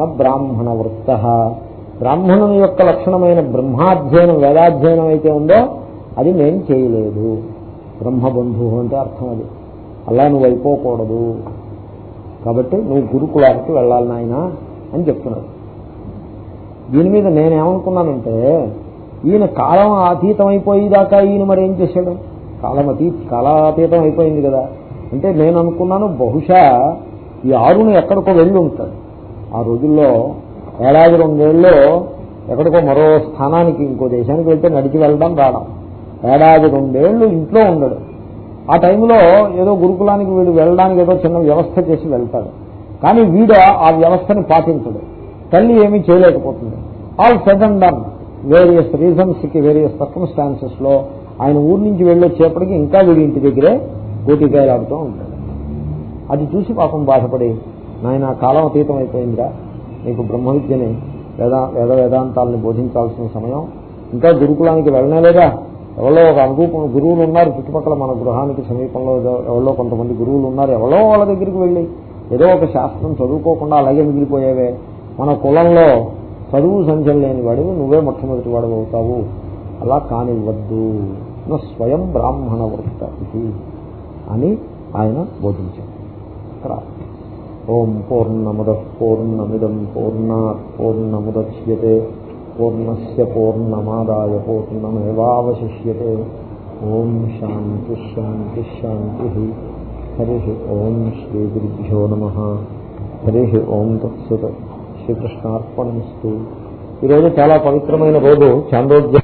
S1: న బ్రాహ్మణ వృత్త బ్రాహ్మణుని యొక్క లక్షణమైన బ్రహ్మాధ్యయనం వేదాధ్యయనం అయితే ఉందో అది నేను చేయలేదు. బ్రహ్మబంధు అంటే అర్థం అది. అలా నువ్వు అయిపోకూడదు. కాబట్టి నువ్వు గురుకులానికి వెళ్ళాలి నాయన అని చెప్తున్నాడు. దీని మీద నేనేమనుకున్నానంటే ఈయన కాలం అతీతం అయిపోయేదాకా ఈయన మరి ఏం చేశాడు? కాలం అతీ కాలాతీతం అయిపోయింది కదా. అంటే నేను అనుకున్నాను బహుశా ఈ ఆరుని ఎక్కడికో వెళ్ళి ఉంటాడు. ఆ రోజుల్లో ఏడాది రెండేళ్ళలో ఎక్కడికో మరో స్థానానికి ఇంకో దేశానికి వెళ్తే నడిచి వెళ్ళడం రావడం. ఏడాది రెండేళ్ళు ఇంట్లో ఉండడు. ఆ టైంలో ఏదో గురుకులానికి వీడు వెళ్ళడానికి ఏదో చిన్న వ్యవస్థ చేసి వెళ్తాడు. కానీ వీడు ఆ వ్యవస్థను పాటించడు. తల్లి ఏమీ చేయలేకపోతుంది. All said and done. Various రీజన్స్కి various సర్కమ్స్టాన్సెస్లో ఆయన ఊరి నుంచి వెళ్ళొచ్చేపటికి ఇంకా వీడి ఇంటి దగ్గరే గోటికాయలాడుతూ ఉంటాడు. అది చూసి పాపం బాధపడి నాయన కాలం అతీతం అయిపోయిందిరా. నీకు బ్రహ్మ విద్యని వేద వేద వేదాంతాలను బోధించాల్సిన సమయం ఇంకా గురుకులానికి వెళ్ళనేలేదా ఎవరో ఒక అనురూపం గురువులు ఉన్నారు చుట్టుపక్కల మన గృహానికి సమీపంలో ఎవరో కొంతమంది గురువులు ఉన్నారు. ఎవరో వాళ్ళ దగ్గరికి వెళ్ళి ఏదో ఒక శాస్త్రం చదువుకోకుండా అలాగే మిగిలిపోయేవే. మన కులంలో చదువు సంఖ్య లేని వాడివి నువ్వే మొట్టమొదటి వాడు అవుతావు అలా కానివ్వద్దు. స్వయం బ్రాహ్మణ వృత్త ఇది అని ఆయన బోధించారు ఓం పూర్ణముద పూర్ణమిదం పూర్ణా పూర్ణముద్యే పూర్ణస్ పూర్ణమాదాయ పూర్ణమేవాశిష్యే ఓం శాంతి శాంతి శాంతి. హరి ఓం శ్రీ గురుభ్యో నమ. హరి ఓం తత్సత్. శ్రీకృష్ణార్పణమస్తు. ఈరోజు చాలా పవిత్రమైన రోజు చాంద్రోద్య